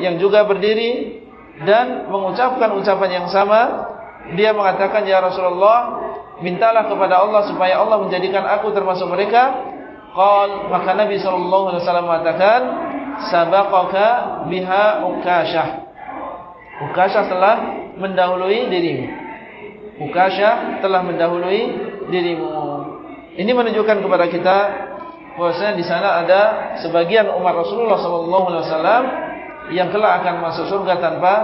S1: yang juga berdiri dan mengucapkan ucapan yang sama. Dia mengatakan ya Rasulullah mintalah kepada Allah supaya Allah menjadikan aku termasuk mereka Qal maka Nabi sallallahu alaihi wasallam mengatakan sabaqaka biha Ukashah. Ukashah telah mendahului dirimu. Ukashah telah mendahului dirimu. Ini menunjukkan kepada kita bahwasanya di sana ada sebagian umat Rasulullah sallallahu alaihi wasallam yang kelak akan masuk surga tanpa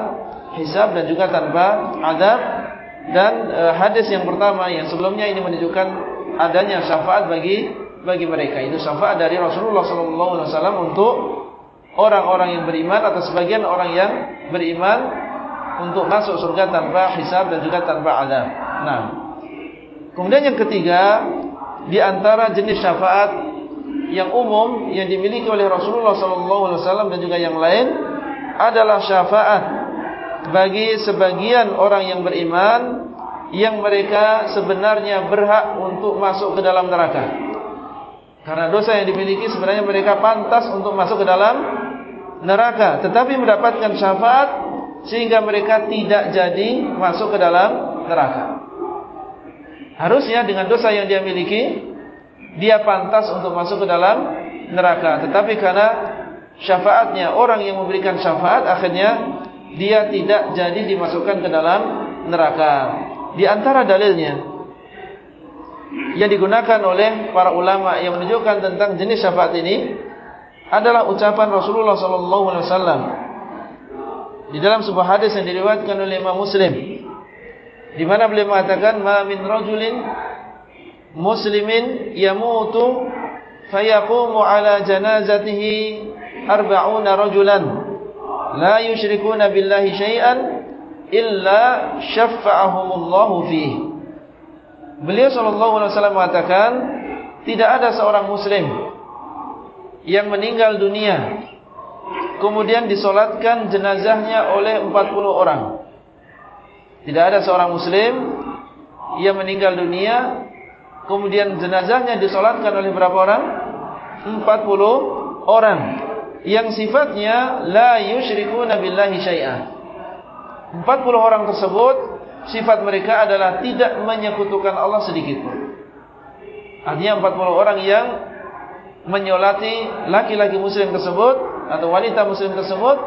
S1: hisab dan juga tanpa adab dan e, hadis yang pertama yang sebelumnya ini menunjukkan adanya syafaat bagi bagi mereka itu syafaat dari Rasulullah sallallahu alaihi wasallam untuk orang-orang yang beriman atau sebagian orang yang beriman untuk masuk surga tanpa hisab dan juga tanpa azab. Nah. Kemudian yang ketiga di antara jenis syafaat yang umum yang dimiliki oleh Rasulullah sallallahu alaihi wasallam dan juga yang lain adalah syafaat bagi sebagian orang yang beriman yang mereka sebenarnya berhak untuk masuk ke dalam neraka. Karena dosa yang dimiliki sebenarnya mereka pantas untuk masuk ke dalam neraka. Tetapi mendapatkan syafaat sehingga mereka tidak jadi masuk ke dalam neraka. Harusnya dengan dosa yang dia miliki, dia pantas untuk masuk ke dalam neraka. Tetapi karena syafaatnya orang yang memberikan syafaat, akhirnya dia tidak jadi dimasukkan ke dalam neraka. Di antara dalilnya, yang digunakan oleh para ulama yang menunjukkan tentang jenis syafaat ini adalah ucapan Rasulullah sallallahu alaihi wasallam di dalam sebuah hadis yang diriwayatkan oleh Imam Muslim di mana beliau mengatakan ma min rajulin muslimin yamutu fayaqumu ala janazatihi arba'una rajulan la yusyrikuna billahi syai'an illa syafa'ahumullahu fihi Beliau sallallahu alaihi wasallam mengatakan tidak ada seorang muslim yang meninggal dunia kemudian disolatkan jenazahnya oleh 40 orang. Tidak ada seorang muslim yang meninggal dunia kemudian jenazahnya disolatkan oleh berapa orang? 40 orang yang sifatnya la yusyrikuna billahi syai'an. 40 orang tersebut sifat mereka adalah tidak menyekutukan Allah sedikit pun. Artinya 40 orang yang menyolati laki-laki muslim tersebut atau wanita muslim tersebut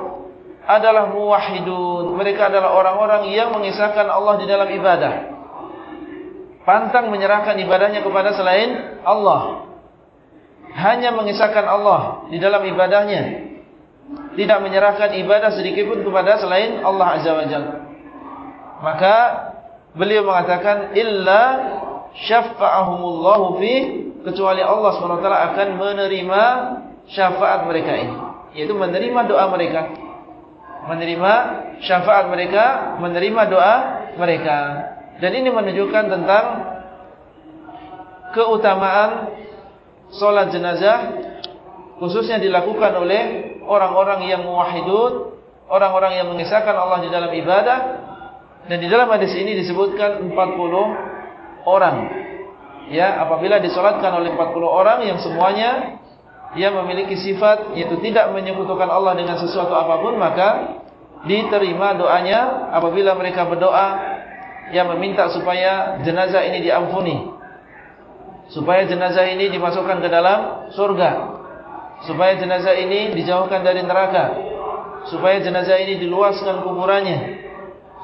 S1: adalah muwahhidun. Mereka adalah orang-orang yang mengisahkan Allah di dalam ibadah. Pantang menyerahkan ibadahnya kepada selain Allah hanya mengisahkan Allah di dalam ibadahnya. Tidak menyerahkan ibadah sedikit pun kepada selain Allah Azza wa Jalla. Maka beliau mengatakan illa syafa'ahumullahu fi kecuali Allah SWT akan menerima syafaat mereka ini. Yaitu menerima doa mereka. Menerima syafaat mereka menerima doa mereka. Dan ini menunjukkan tentang keutamaan solat jenazah khususnya dilakukan oleh orang-orang yang muwahhidun, orang-orang yang mengisahkan Allah di dalam ibadah. Dan di dalam hadis ini disebutkan 40 orang. Ya, apabila disolatkan oleh 40 orang yang semuanya yang memiliki sifat yaitu tidak menyekutukan Allah dengan sesuatu apapun maka diterima doanya apabila mereka berdoa. Yang meminta supaya jenazah ini diampuni supaya jenazah ini dimasukkan ke dalam surga. Supaya jenazah ini dijauhkan dari neraka. Supaya jenazah ini diluaskan kuburannya.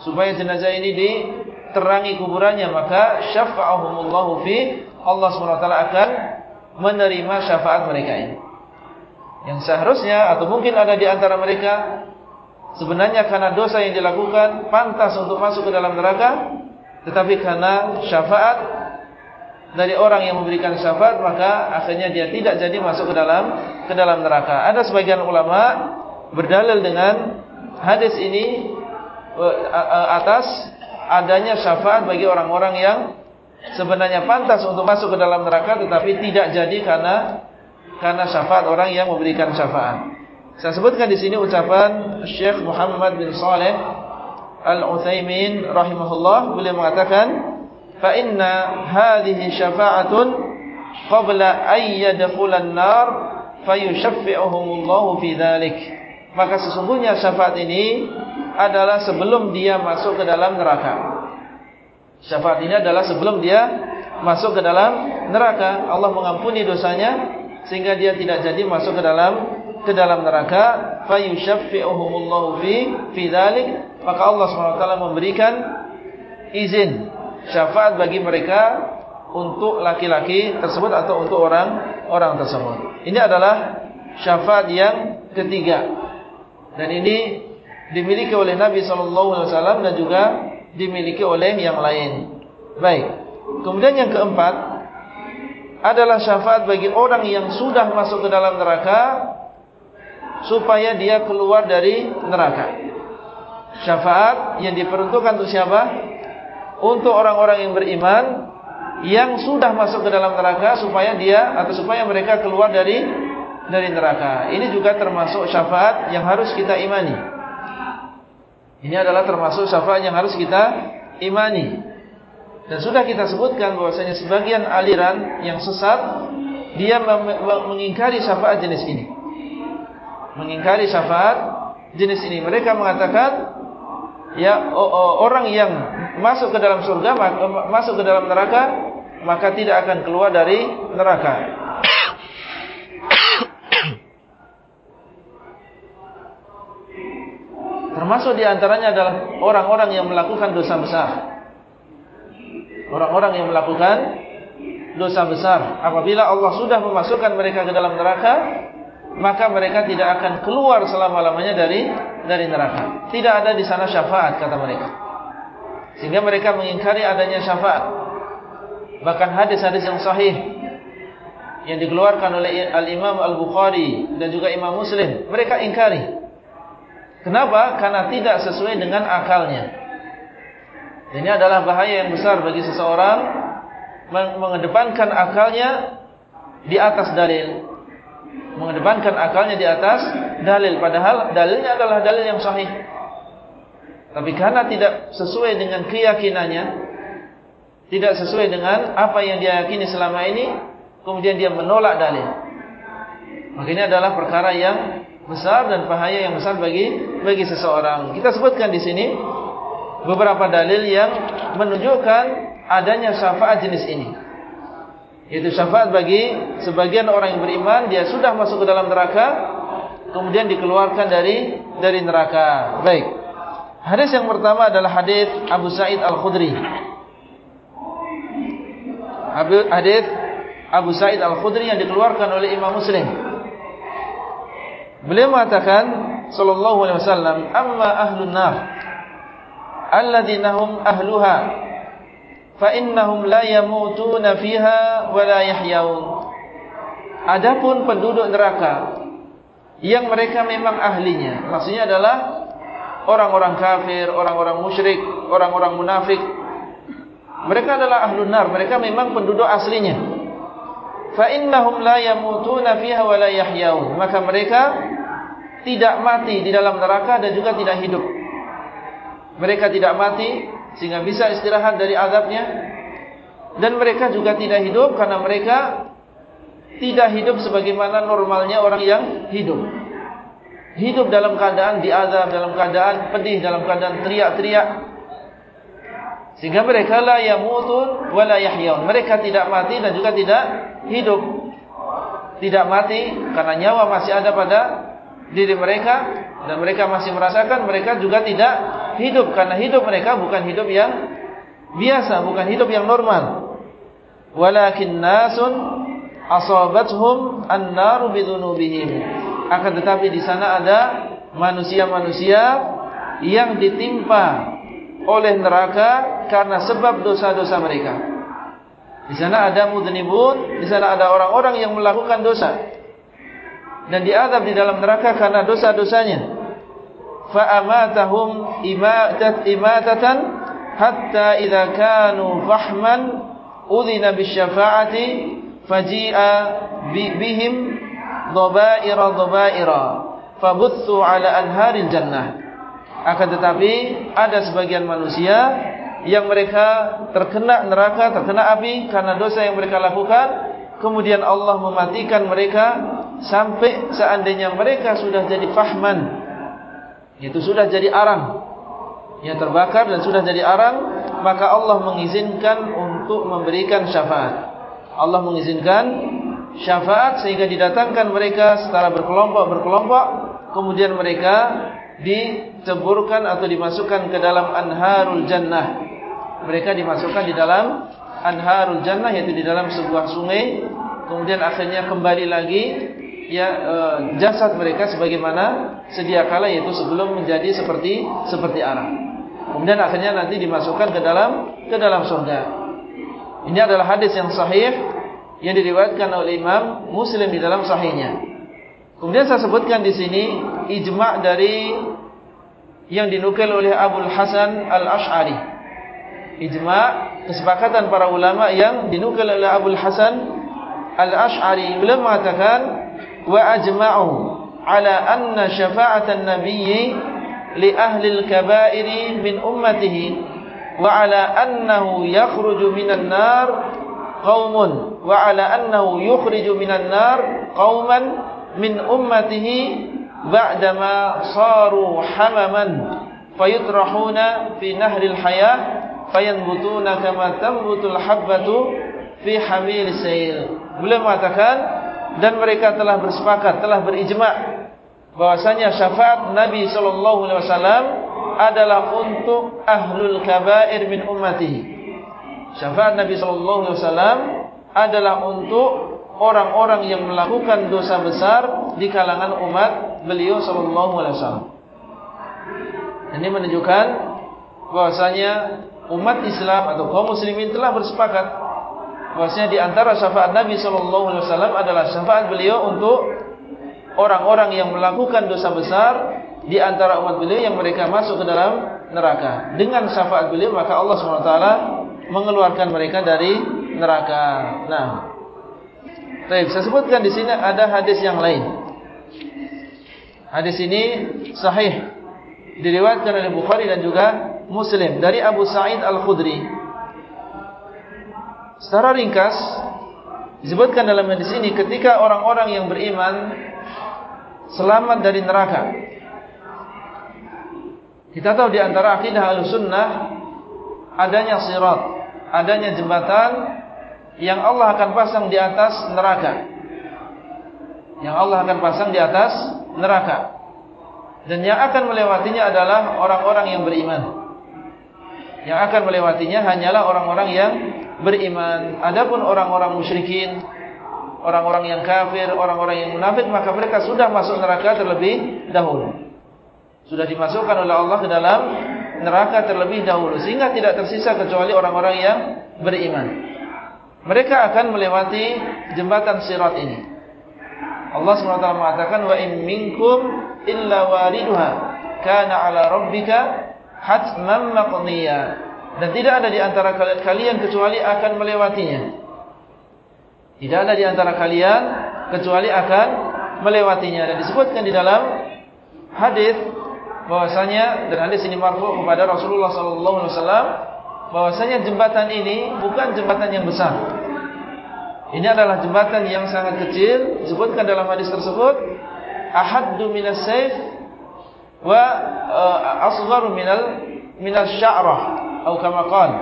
S1: Supaya jenazah ini diterangi kuburannya maka syafa'ahumullahu fi Allah SWT akan menerima syafaat mereka ini. Yang seharusnya atau mungkin ada di antara mereka sebenarnya karena dosa yang dilakukan pantas untuk masuk ke dalam neraka tetapi karena syafaat dari orang yang memberikan syafaat maka akhirnya dia tidak jadi masuk ke dalam ke dalam neraka. Ada sebagian ulama berdalil dengan hadis ini atas adanya syafaat bagi orang-orang yang sebenarnya pantas untuk masuk ke dalam neraka tetapi tidak jadi karena karena syafaat orang yang memberikan syafaat. Saya sebutkan di sini ucapan Syekh Muhammad bin Saleh Al-Utsaimin rahimahullah beliau mengatakan fa inna hadhihi syafa'atun qabla ay yadkhulan nar fayushaffi'uhumullahu fi dhalik maka sesungguhnya syafaat ini adalah sebelum dia masuk ke dalam neraka. Syafaat ini adalah sebelum dia masuk ke dalam neraka. Allah mengampuni dosanya sehingga dia tidak jadi masuk ke dalam ke dalam neraka. Fayushaffi'uhumullahu fi fi dhalik. Maka Allah SWT memberikan izin syafaat bagi mereka untuk laki-laki tersebut atau untuk orang orang tersebut. Ini adalah syafaat yang ketiga. Dan ini dimiliki oleh Nabi SAW dan juga dimiliki oleh yang lain. Baik. Kemudian yang keempat adalah syafaat bagi orang yang sudah masuk ke dalam neraka supaya dia keluar dari neraka. Syafaat yang diperuntukkan untuk siapa? Untuk orang-orang yang beriman yang sudah masuk ke dalam neraka supaya dia atau supaya mereka keluar dari dari neraka. Ini juga termasuk syafaat yang harus kita imani. Ini adalah termasuk syafaat yang harus kita imani. Dan sudah kita sebutkan bahwasanya sebagian aliran yang sesat dia mengingkari syafaat jenis ini. Mengingkari syafaat jenis ini. Mereka mengatakan ya orang yang masuk ke dalam surga masuk ke dalam neraka maka tidak akan keluar dari neraka. Termasuk di antaranya adalah orang-orang yang melakukan dosa besar. Orang-orang yang melakukan dosa besar. Apabila Allah sudah memasukkan mereka ke dalam neraka maka mereka tidak akan keluar selama-lamanya dari dari neraka. Tidak ada di sana syafaat kata mereka. Sehingga mereka mengingkari adanya syafaat. Bahkan hadis-hadis yang sahih yang dikeluarkan oleh Al-Imam Al-Bukhari dan juga Imam Muslim, mereka ingkari. Kenapa? Karena tidak sesuai dengan akalnya. Ini adalah bahaya yang besar bagi seseorang mengedepankan akalnya di atas dalil mengedepankan akalnya di atas dalil padahal dalilnya adalah dalil yang sahih tapi karena tidak sesuai dengan keyakinannya tidak sesuai dengan apa yang dia yakini selama ini kemudian dia menolak dalil Maka ini adalah perkara yang besar dan bahaya yang besar bagi bagi seseorang. Kita sebutkan di sini beberapa dalil yang menunjukkan adanya syafaat jenis ini. Yaitu syafaat bagi sebagian orang yang beriman dia sudah masuk ke dalam neraka kemudian dikeluarkan dari dari neraka. Baik. Hadis yang pertama adalah hadis Abu Sa'id Al-Khudri. Hadis Abu Sa'id Al-Khudri yang dikeluarkan oleh Imam Muslim. Beliau mengatakan sallallahu alaihi wasallam, "Amma ahlun nar alladzina hum ahluha fa innahum la yamutuna fiha wa la yahyaun." Adapun penduduk neraka yang mereka memang ahlinya, maksudnya adalah orang-orang kafir, orang-orang musyrik, orang-orang munafik. Mereka adalah ahlun nar, mereka memang penduduk aslinya fa innahum la yamutuna fiha wa la yahyaun maka mereka tidak mati di dalam neraka dan juga tidak hidup mereka tidak mati sehingga bisa istirahat dari azabnya dan mereka juga tidak hidup karena mereka tidak hidup sebagaimana normalnya orang yang hidup hidup dalam keadaan diazab dalam keadaan pedih dalam keadaan teriak-teriak sehingga mereka la yamutun wa la yahyaun. Mereka tidak mati dan juga tidak hidup. Tidak mati karena nyawa masih ada pada diri mereka dan mereka masih merasakan mereka juga tidak hidup karena hidup mereka bukan hidup yang biasa, bukan hidup yang normal. Walakin nasun asabathum an-naru bidunubihim. Akan tetapi di sana ada manusia-manusia yang ditimpa oleh neraka karena sebab dosa-dosa mereka. Di sana ada mudnibun, di sana ada orang-orang yang melakukan dosa dan diadab di dalam neraka karena dosa-dosanya. Fa amatahum imatat imatatan hatta idza kanu fahman udhina bisyafa'ati faji'a bihim dhabaira dhabaira fabuthu ala anharil jannah akan tetapi ada sebagian manusia yang mereka terkena neraka, terkena api karena dosa yang mereka lakukan. Kemudian Allah mematikan mereka sampai seandainya mereka sudah jadi fahman. Itu sudah jadi arang. Yang terbakar dan sudah jadi arang. Maka Allah mengizinkan untuk memberikan syafaat. Allah mengizinkan syafaat sehingga didatangkan mereka secara berkelompok-berkelompok. Kemudian mereka diceburkan atau dimasukkan ke dalam anharul jannah. Mereka dimasukkan di dalam anharul jannah yaitu di dalam sebuah sungai. Kemudian akhirnya kembali lagi ya e, jasad mereka sebagaimana sedia kala yaitu sebelum menjadi seperti seperti arang. Kemudian akhirnya nanti dimasukkan ke dalam ke dalam surga. Ini adalah hadis yang sahih yang diriwayatkan oleh Imam Muslim di dalam sahihnya. Kemudian saya sebutkan di sini ijma' dari yang dinukil oleh Abu Hasan Al-Ash'ari. Ijma' kesepakatan para ulama yang dinukil oleh Abu Hasan Al-Ash'ari beliau mengatakan wa ajma'u ala anna syafa'atan nabiyyi li ahli al-kaba'iri min ummatihi wa ala annahu yakhruju minan nar qaumun wa ala annahu yukhriju minan nar qauman min ummatihi ba'dama saru hamaman fayutrahuna fi nahril hayah fayanbutuna kama tambutul habbatu fi hamil sayl beliau mengatakan dan mereka telah bersepakat telah berijma' bahwasanya syafaat Nabi sallallahu alaihi wasallam adalah untuk ahlul kaba'ir min ummatihi syafaat Nabi sallallahu alaihi wasallam adalah untuk orang-orang yang melakukan dosa besar di kalangan umat beliau sallallahu alaihi wasallam. Ini menunjukkan bahwasanya umat Islam atau kaum muslimin telah bersepakat bahwasanya di antara syafaat Nabi sallallahu alaihi wasallam adalah syafaat beliau untuk orang-orang yang melakukan dosa besar di antara umat beliau yang mereka masuk ke dalam neraka. Dengan syafaat beliau maka Allah SWT mengeluarkan mereka dari neraka. Nah, Baik, saya sebutkan di sini ada hadis yang lain. Hadis ini sahih diriwayatkan oleh Bukhari dan juga Muslim dari Abu Sa'id Al-Khudri. Secara ringkas Disebutkan dalam hadis ini ketika orang-orang yang beriman selamat dari neraka. Kita tahu di antara akidah Ahlussunnah adanya sirat, adanya jembatan yang Allah akan pasang di atas neraka. Yang Allah akan pasang di atas neraka. Dan yang akan melewatinya adalah orang-orang yang beriman. Yang akan melewatinya hanyalah orang-orang yang beriman. Adapun orang-orang musyrikin, orang-orang yang kafir, orang-orang yang munafik, maka mereka sudah masuk neraka terlebih dahulu. Sudah dimasukkan oleh Allah ke dalam neraka terlebih dahulu. Sehingga tidak tersisa kecuali orang-orang yang beriman. Mereka akan melewati jembatan sirat ini. Allah SWT mengatakan, wa وَإِمْ مِنْكُمْ إِلَّا وَارِدُهَا كَانَ عَلَى رَبِّكَ حَتْمًا مَقْنِيًّا dan tidak ada di antara kalian kecuali akan melewatinya. Tidak ada di antara kalian kecuali akan melewatinya. Dan disebutkan di dalam hadis bahwasanya dan hadis ini marfu kepada Rasulullah sallallahu alaihi wasallam bahwasanya jembatan ini bukan jembatan yang besar. Ini adalah jembatan yang sangat kecil disebutkan dalam hadis tersebut ahaddu minas sayf wa uh, asgharu minal sya'rah atau kama qala.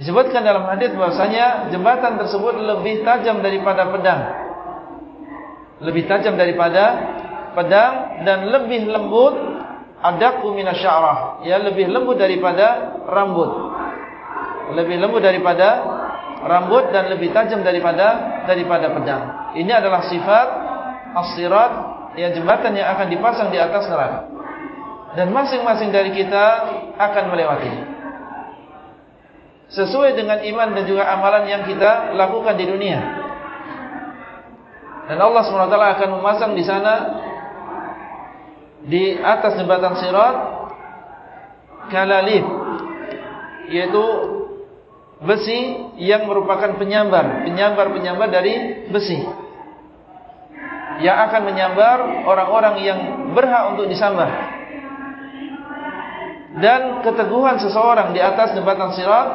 S1: Disebutkan dalam hadis bahwasanya jembatan tersebut lebih tajam daripada pedang. Lebih tajam daripada pedang dan lebih lembut adaku minasyarah. Ya lebih lembut daripada rambut. Lebih lembut daripada rambut dan lebih tajam daripada daripada pedang. Ini adalah sifat as-sirat jembatan yang akan dipasang di atas neraka dan masing-masing dari kita akan melewati. Sesuai dengan iman dan juga amalan yang kita lakukan di dunia. Dan Allah SWT akan memasang di sana di atas jembatan sirat kalalib yaitu besi yang merupakan penyambar penyambar-penyambar dari besi. Yang akan menyambar orang-orang yang berhak untuk disambar dan keteguhan seseorang di atas jembatan sirat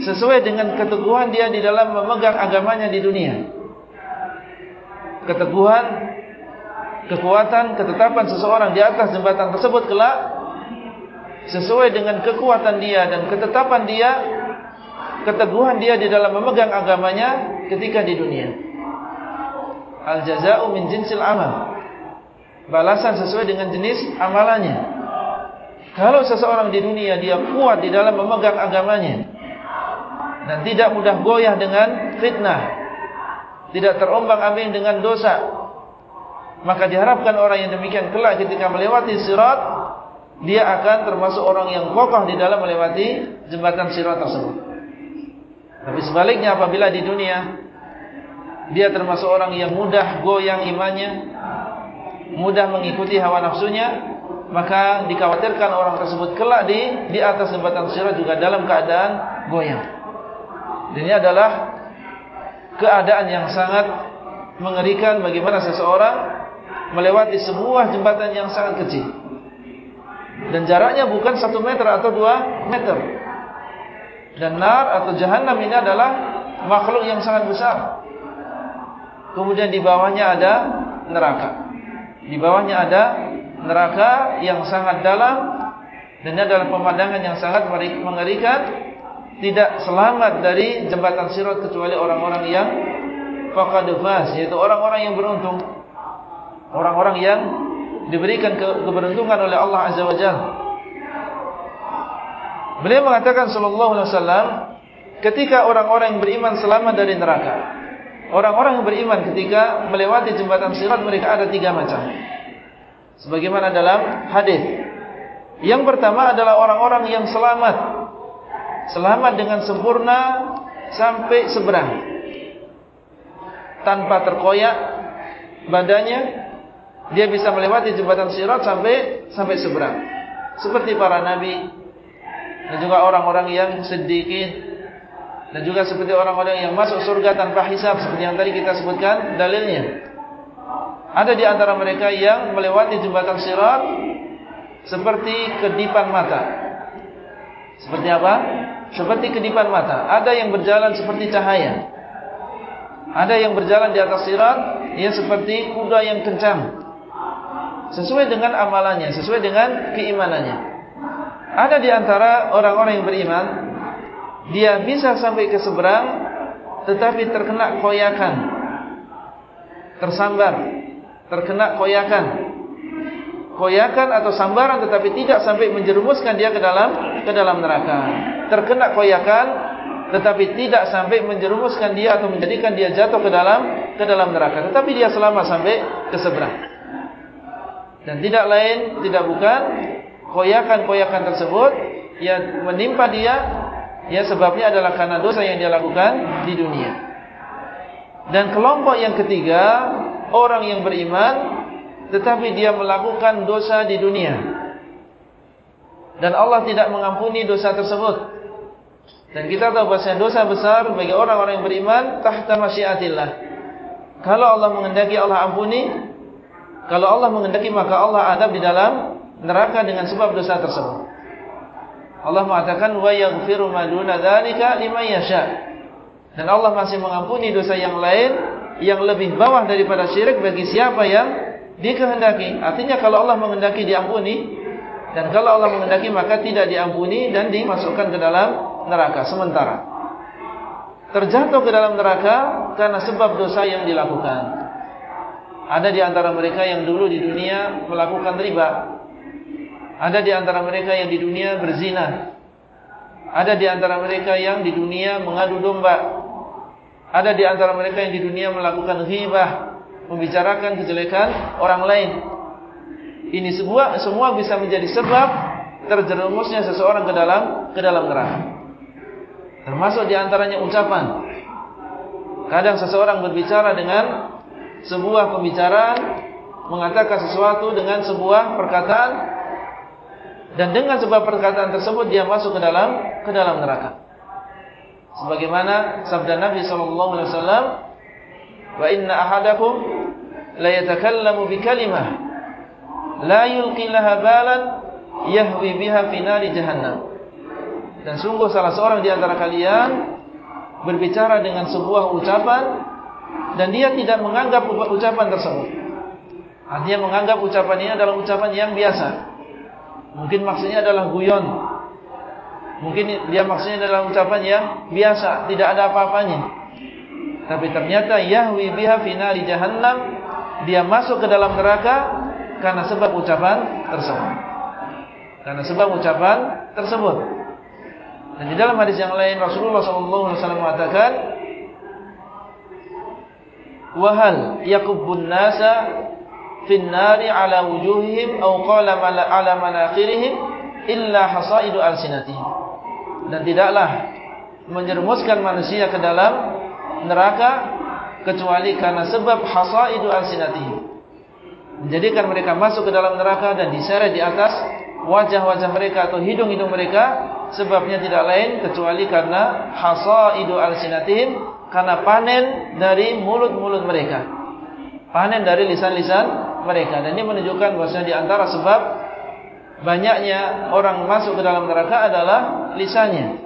S1: sesuai dengan keteguhan dia di dalam memegang agamanya di dunia. Keteguhan, kekuatan, ketetapan seseorang di atas jembatan tersebut kelak sesuai dengan kekuatan dia dan ketetapan dia, keteguhan dia di dalam memegang agamanya ketika di dunia. Al jazaa'u min jinsil amal. Balasan sesuai dengan jenis amalannya. Kalau seseorang di dunia dia kuat di dalam memegang agamanya dan tidak mudah goyah dengan fitnah, tidak terombang-ambing dengan dosa, maka diharapkan orang yang demikian kelak ketika melewati sirat dia akan termasuk orang yang kokoh di dalam melewati jembatan sirat tersebut. Tapi sebaliknya apabila di dunia dia termasuk orang yang mudah goyang imannya, mudah mengikuti hawa nafsunya, maka dikhawatirkan orang tersebut kelak di di atas jembatan sirat juga dalam keadaan goyang. Dan ini adalah keadaan yang sangat mengerikan bagaimana seseorang melewati sebuah jembatan yang sangat kecil. Dan jaraknya bukan satu meter atau dua meter. Dan nar atau jahannam ini adalah makhluk yang sangat besar. Kemudian di bawahnya ada neraka. Di bawahnya ada neraka yang sangat dalam dan adalah pemandangan yang sangat mengerikan tidak selamat dari jembatan sirat kecuali orang-orang yang faqad faz yaitu orang-orang yang beruntung. Orang-orang yang diberikan keberuntungan oleh Allah azza wajalla beliau mengatakan sallallahu alaihi wasallam ketika orang-orang yang beriman selamat dari neraka orang-orang yang beriman ketika melewati jembatan sirat mereka ada tiga macam sebagaimana dalam hadis. Yang pertama adalah orang-orang yang selamat. Selamat dengan sempurna sampai seberang. Tanpa terkoyak badannya, dia bisa melewati jembatan sirat sampai sampai seberang. Seperti para nabi dan juga orang-orang yang sedikit dan juga seperti orang-orang yang masuk surga tanpa hisab seperti yang tadi kita sebutkan dalilnya. Ada di antara mereka yang melewati jembatan sirat seperti kedipan mata. Seperti apa? Seperti kedipan mata. Ada yang berjalan seperti cahaya. Ada yang berjalan di atas sirat ia seperti kuda yang kencang. Sesuai dengan amalannya, sesuai dengan keimanannya. Ada di antara orang-orang yang beriman dia bisa sampai ke seberang tetapi terkena koyakan. Tersambar, terkena koyakan. Koyakan atau sambaran tetapi tidak sampai menjerumuskan dia ke dalam ke dalam neraka. Terkena koyakan tetapi tidak sampai menjerumuskan dia atau menjadikan dia jatuh ke dalam ke dalam neraka tetapi dia selamat sampai ke seberang dan tidak lain tidak bukan koyakan-koyakan tersebut yang menimpa dia ya sebabnya adalah karena dosa yang dia lakukan di dunia dan kelompok yang ketiga orang yang beriman tetapi dia melakukan dosa di dunia dan Allah tidak mengampuni dosa tersebut dan kita tahu bahasa dosa besar bagi orang-orang yang beriman tahta masyiatillah. Kalau Allah mengendaki Allah ampuni. Kalau Allah mengendaki maka Allah adab di dalam neraka dengan sebab dosa tersebut. Allah mengatakan wa yaghfiru ma duna dzalika liman yasha. Dan Allah masih mengampuni dosa yang lain yang lebih bawah daripada syirik bagi siapa yang dikehendaki. Artinya kalau Allah mengendaki diampuni dan kalau Allah mengendaki maka tidak diampuni dan dimasukkan ke dalam neraka sementara. Terjatuh ke dalam neraka karena sebab dosa yang dilakukan. Ada di antara mereka yang dulu di dunia melakukan riba. Ada di antara mereka yang di dunia berzina. Ada di antara mereka yang di dunia mengadu domba. Ada di antara mereka yang di dunia melakukan ghibah, membicarakan kejelekan orang lain. Ini semua semua bisa menjadi sebab terjerumusnya seseorang ke dalam ke dalam neraka. Termasuk diantaranya ucapan. Kadang seseorang berbicara dengan sebuah pembicaraan, mengatakan sesuatu dengan sebuah perkataan, dan dengan sebuah perkataan tersebut dia masuk ke dalam ke dalam neraka. Sebagaimana sabda Nabi Sallallahu Alaihi Wasallam, wa inna ahadakum la yatakallamu bi kalimah la yulqi laha balan yahwi biha fi nari jahannam. Dan sungguh salah seorang di antara kalian berbicara dengan sebuah ucapan dan dia tidak menganggap ucapan tersebut. Artinya menganggap ucapan ini adalah ucapan yang biasa. Mungkin maksudnya adalah guyon. Mungkin dia maksudnya adalah ucapan yang biasa, tidak ada apa-apanya. Tapi ternyata yahwi biha finali jahannam, dia masuk ke dalam neraka karena sebab ucapan tersebut. Karena sebab ucapan tersebut. Dan di dalam hadis yang lain Rasulullah SAW mengatakan Wahal yakubun nasa fin nari ala wujuhihim Au qala ala manakhirihim Illa hasaidu al-sinatihim Dan tidaklah Menjermuskan manusia ke dalam Neraka Kecuali karena sebab hasaidu al-sinatihim. Menjadikan mereka masuk ke dalam neraka Dan diseret di atas Wajah-wajah mereka atau hidung-hidung mereka sebabnya tidak lain kecuali karena hasaidu alsinatihim karena panen dari mulut-mulut mereka. Panen dari lisan-lisan mereka. Dan ini menunjukkan bahwa di antara sebab banyaknya orang masuk ke dalam neraka adalah lisannya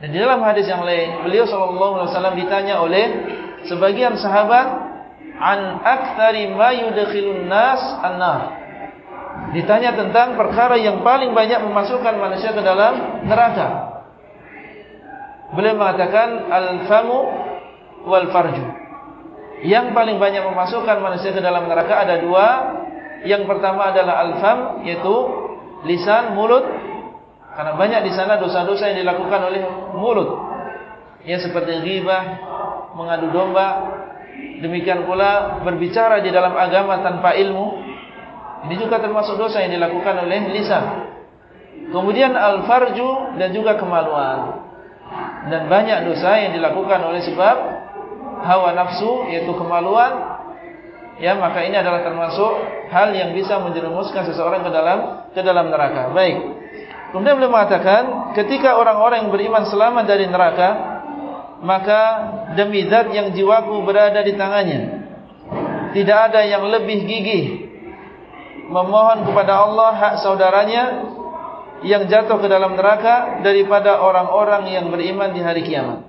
S1: dan di dalam hadis yang lain beliau sallallahu alaihi wasallam ditanya oleh sebagian sahabat an aktsari ma yudkhilun nas an-nar Ditanya tentang perkara yang paling banyak memasukkan manusia ke dalam neraka. Beliau mengatakan al-famu wal farju. Yang paling banyak memasukkan manusia ke dalam neraka ada dua. Yang pertama adalah al-fam yaitu lisan mulut. Karena banyak di sana dosa-dosa yang dilakukan oleh mulut. Ya seperti ghibah, mengadu domba, demikian pula berbicara di dalam agama tanpa ilmu. Ini juga termasuk dosa yang dilakukan oleh lisan. Kemudian al-farju dan juga kemaluan. Dan banyak dosa yang dilakukan oleh sebab hawa nafsu yaitu kemaluan. Ya, maka ini adalah termasuk hal yang bisa menjerumuskan seseorang ke dalam ke dalam neraka. Baik. Kemudian beliau mengatakan, ketika orang-orang yang beriman selamat dari neraka, maka demi zat yang jiwaku berada di tangannya, tidak ada yang lebih gigih memohon kepada Allah hak saudaranya yang jatuh ke dalam neraka daripada orang-orang yang beriman di hari kiamat.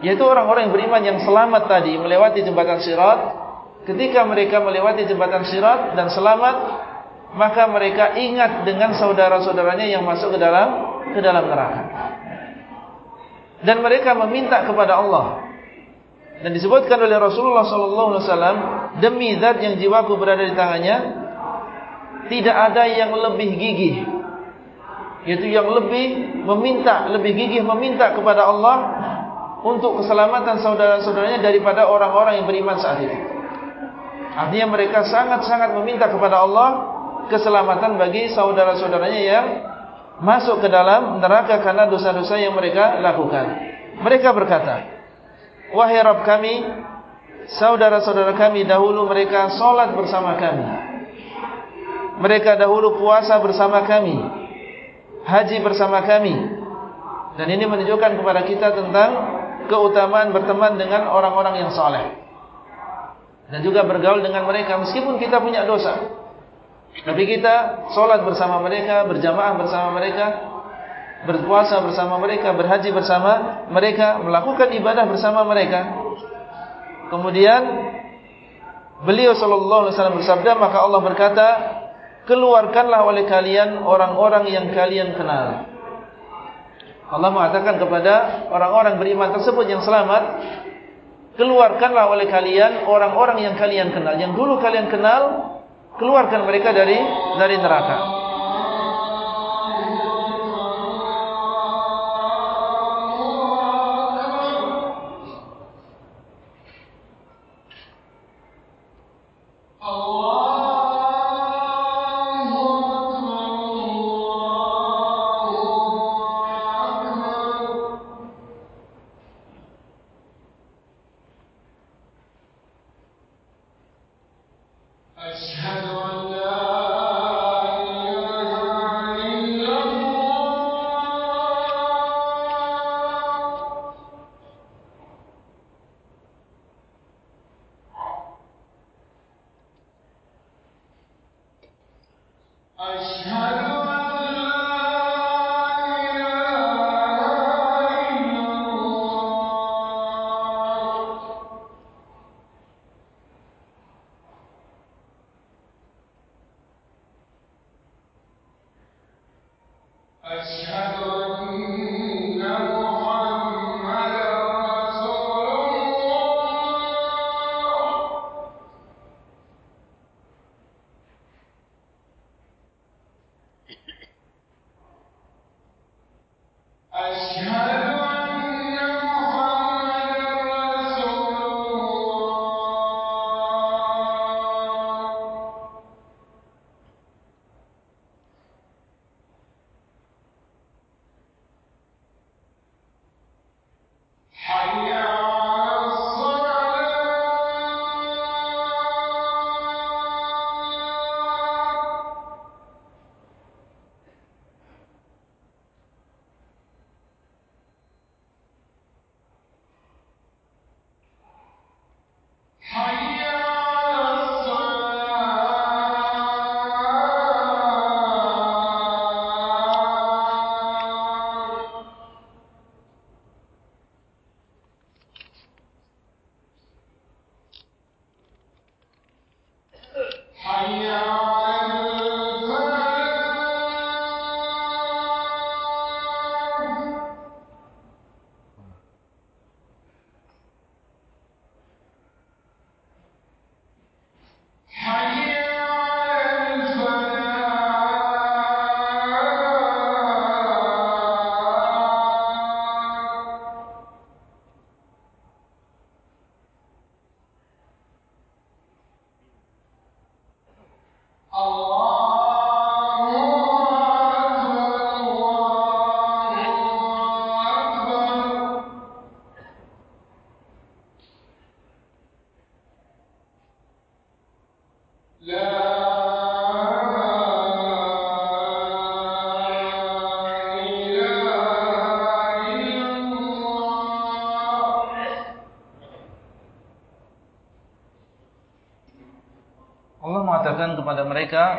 S1: Yaitu orang-orang yang beriman yang selamat tadi melewati jembatan sirat. Ketika mereka melewati jembatan sirat dan selamat, maka mereka ingat dengan saudara-saudaranya yang masuk ke dalam ke dalam neraka. Dan mereka meminta kepada Allah. Dan disebutkan oleh Rasulullah wasallam, demi zat yang jiwaku berada di tangannya, tidak ada yang lebih gigih. Yaitu yang lebih meminta, lebih gigih meminta kepada Allah untuk keselamatan saudara-saudaranya daripada orang-orang yang beriman saat itu. Artinya mereka sangat-sangat meminta kepada Allah keselamatan bagi saudara-saudaranya yang masuk ke dalam neraka karena dosa-dosa yang mereka lakukan. Mereka berkata, Wahai Rabb kami, saudara-saudara kami dahulu mereka solat bersama kami. Mereka dahulu puasa bersama kami, haji bersama kami. Dan ini menunjukkan kepada kita tentang keutamaan berteman dengan orang-orang yang soleh dan juga bergaul dengan mereka meskipun kita punya dosa. Tapi kita solat bersama mereka berjamaah bersama mereka berpuasa bersama mereka berhaji bersama mereka melakukan ibadah bersama mereka. Kemudian beliau sallallahu alaihi wasallam bersabda maka Allah berkata keluarkanlah oleh kalian orang-orang yang kalian kenal. Allah mengatakan kepada orang-orang beriman tersebut yang selamat, keluarkanlah oleh kalian orang-orang yang kalian kenal, yang dulu kalian kenal, keluarkan mereka dari dari neraka.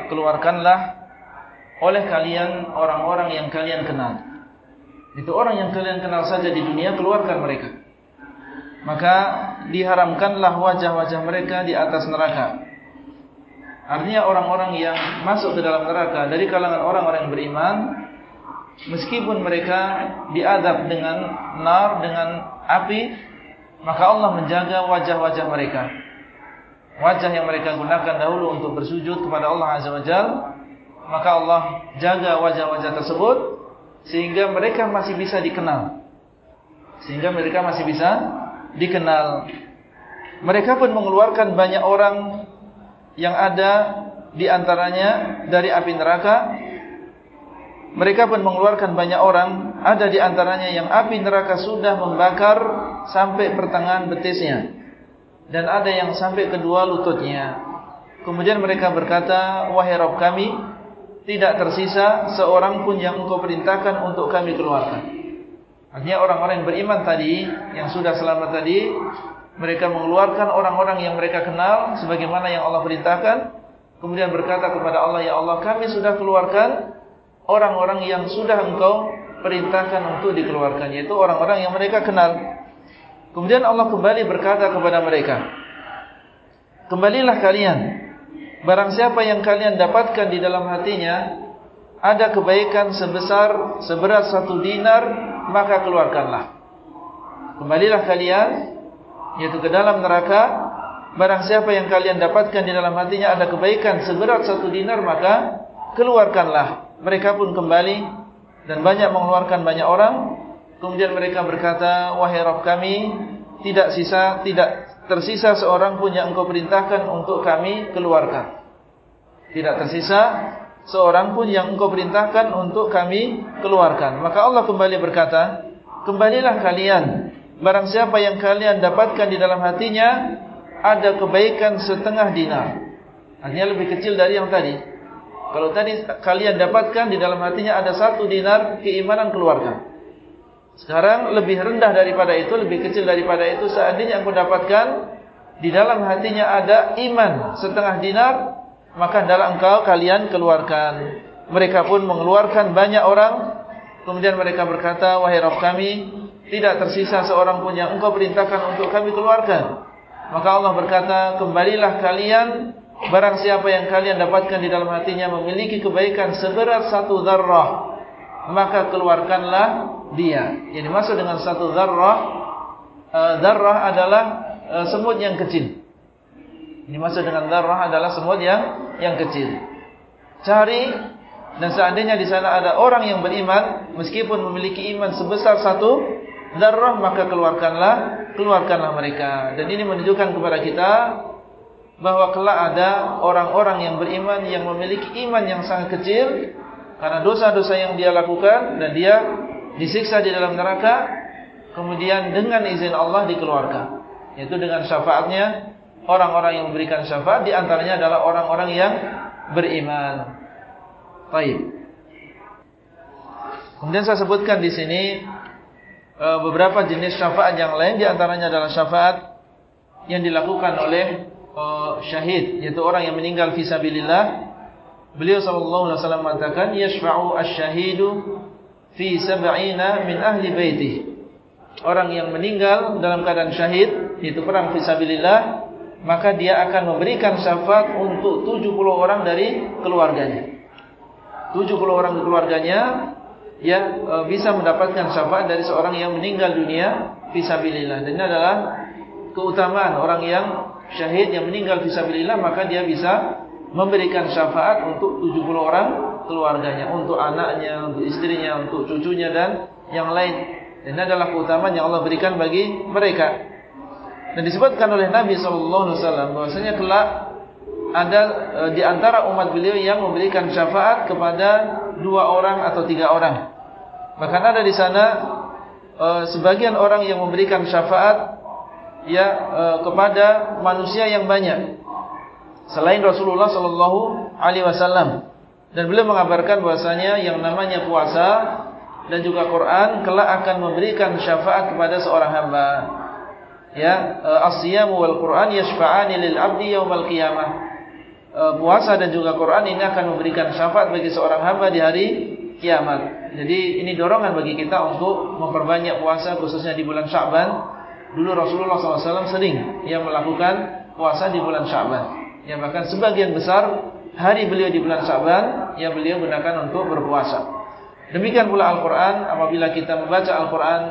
S1: Keluarkanlah oleh kalian orang-orang yang kalian kenal. Itu orang yang kalian kenal saja di dunia keluarkan mereka. maka diharamkanlah wajah-wajah mereka di atas neraka. Artinya orang-orang yang masuk ke dalam neraka dari kalangan orang-orang yang beriman, meskipun mereka diadab dengan nar, dengan api, maka Allah menjaga wajah-wajah mereka. Wajah yang mereka gunakan dahulu untuk bersujud kepada Allah Azza wa Jal, maka Allah jaga wajah-wajah tersebut, sehingga mereka masih bisa dikenal. Sehingga mereka masih bisa dikenal. Mereka pun mengeluarkan banyak orang yang ada di antaranya dari api neraka. Mereka pun mengeluarkan banyak orang, ada di antaranya yang api neraka sudah membakar sampai pertengahan betisnya. Dan ada yang sampai kedua lututnya. Kemudian mereka berkata, Wahai Rabb kami, tidak tersisa seorang pun yang engkau perintahkan untuk kami keluarkan. Artinya orang-orang yang beriman tadi, yang sudah selamat tadi, mereka mengeluarkan orang-orang yang mereka kenal, sebagaimana yang Allah perintahkan, kemudian berkata kepada Allah, Ya Allah, kami sudah keluarkan orang-orang yang sudah engkau perintahkan untuk dikeluarkan, yaitu orang-orang yang mereka kenal. Kemudian Allah kembali berkata kepada mereka, Kembalilah kalian, barang siapa yang kalian dapatkan di dalam hatinya, ada kebaikan sebesar seberat satu dinar, maka keluarkanlah. Kembalilah kalian, yaitu ke dalam neraka, barang siapa yang kalian dapatkan di dalam hatinya ada kebaikan seberat satu dinar, maka keluarkanlah. Mereka pun kembali, dan banyak mengeluarkan banyak orang, kemudian mereka berkata, Wahai Rabb kami, tidak sisa, tidak tersisa seorang pun yang engkau perintahkan untuk kami keluarkan. Tidak tersisa seorang pun yang engkau perintahkan untuk kami keluarkan. Maka Allah kembali berkata, kembalilah kalian, barang siapa yang kalian dapatkan di dalam hatinya, ada kebaikan setengah dinar. Artinya lebih kecil dari yang tadi. Kalau tadi kalian dapatkan di dalam hatinya ada satu dinar keimanan keluarga. Sekarang lebih rendah daripada itu, lebih kecil daripada itu. Seandainya engkau dapatkan di dalam hatinya ada iman setengah dinar, maka hendaklah engkau kalian keluarkan. Mereka pun mengeluarkan banyak orang. Kemudian mereka berkata, wahai Rabb kami, tidak tersisa seorang pun yang engkau perintahkan untuk kami keluarkan. Maka Allah berkata, kembalilah kalian, barang siapa yang kalian dapatkan di dalam hatinya memiliki kebaikan seberat satu darrah, maka keluarkanlah dia. Yang dimaksud dengan satu darrah, darrah adalah uh, semut yang kecil. Ini maksud dengan darah adalah semut yang yang kecil. Cari dan seandainya di sana ada orang yang beriman, meskipun memiliki iman sebesar satu darah, maka keluarkanlah, keluarkanlah mereka. Dan ini menunjukkan kepada kita bahawa kelak ada orang-orang yang beriman yang memiliki iman yang sangat kecil karena dosa-dosa yang dia lakukan dan dia disiksa di dalam neraka, kemudian dengan izin Allah dikeluarkan, yaitu dengan syafaatnya orang-orang yang memberikan syafaat di antaranya adalah orang-orang yang beriman. Baik. Kemudian saya sebutkan di sini e, beberapa jenis syafaat yang lain di antaranya adalah syafaat yang dilakukan oleh e, syahid yaitu orang yang meninggal fi sabilillah. Beliau sallallahu alaihi wasallam mengatakan yashfa'u asy-syahidu fi sab'ina min ahli baitihi. Orang yang meninggal dalam keadaan syahid yaitu perang fi sabilillah maka dia akan memberikan syafaat untuk 70 orang dari keluarganya. 70 orang dari keluarganya ya bisa mendapatkan syafaat dari seorang yang meninggal dunia fisabilillah. Dan ini adalah keutamaan orang yang syahid yang meninggal fisabilillah maka dia bisa memberikan syafaat untuk 70 orang keluarganya, untuk anaknya, untuk istrinya, untuk cucunya dan yang lain. Dan ini adalah keutamaan yang Allah berikan bagi mereka. Dan disebutkan oleh Nabi SAW bahwasanya kelak ada e, di antara umat beliau yang memberikan syafaat kepada dua orang atau tiga orang. Bahkan ada di sana e, sebagian orang yang memberikan syafaat ya e, kepada manusia yang banyak selain Rasulullah Sallallahu Alaihi Wasallam. Dan beliau mengabarkan bahwasanya yang namanya puasa dan juga Quran kelak akan memberikan syafaat kepada seorang hamba ya eh, as-siyam wal Quran yashfa'ani lil 'abdi yaumal qiyamah. Eh, puasa dan juga Quran ini akan memberikan syafaat bagi seorang hamba di hari kiamat. Jadi ini dorongan bagi kita untuk memperbanyak puasa khususnya di bulan Sya'ban Dulu Rasulullah SAW sering yang melakukan puasa di bulan Syaban. Yang bahkan sebagian besar hari beliau di bulan Syaban yang beliau gunakan untuk berpuasa. Demikian pula Al-Quran apabila kita membaca Al-Quran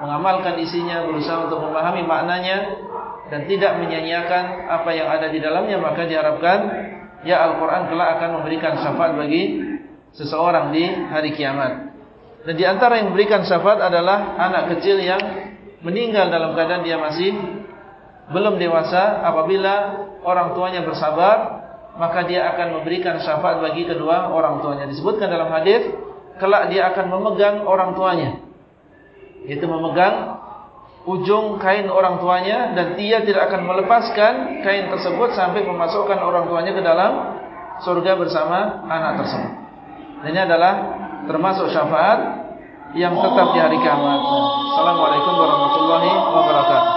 S1: mengamalkan isinya, berusaha untuk memahami maknanya dan tidak menyanyiakan apa yang ada di dalamnya maka diharapkan ya Al-Quran kelak akan memberikan syafaat bagi seseorang di hari kiamat. Dan di antara yang memberikan syafaat adalah anak kecil yang meninggal dalam keadaan dia masih belum dewasa apabila orang tuanya bersabar maka dia akan memberikan syafaat bagi kedua orang tuanya. Disebutkan dalam hadis kelak dia akan memegang orang tuanya. Itu memegang ujung kain orang tuanya dan dia tidak akan melepaskan kain tersebut sampai memasukkan orang tuanya ke dalam surga bersama anak tersebut. Ini adalah termasuk syafaat yang tetap di hari kiamat. Assalamualaikum warahmatullahi wabarakatuh.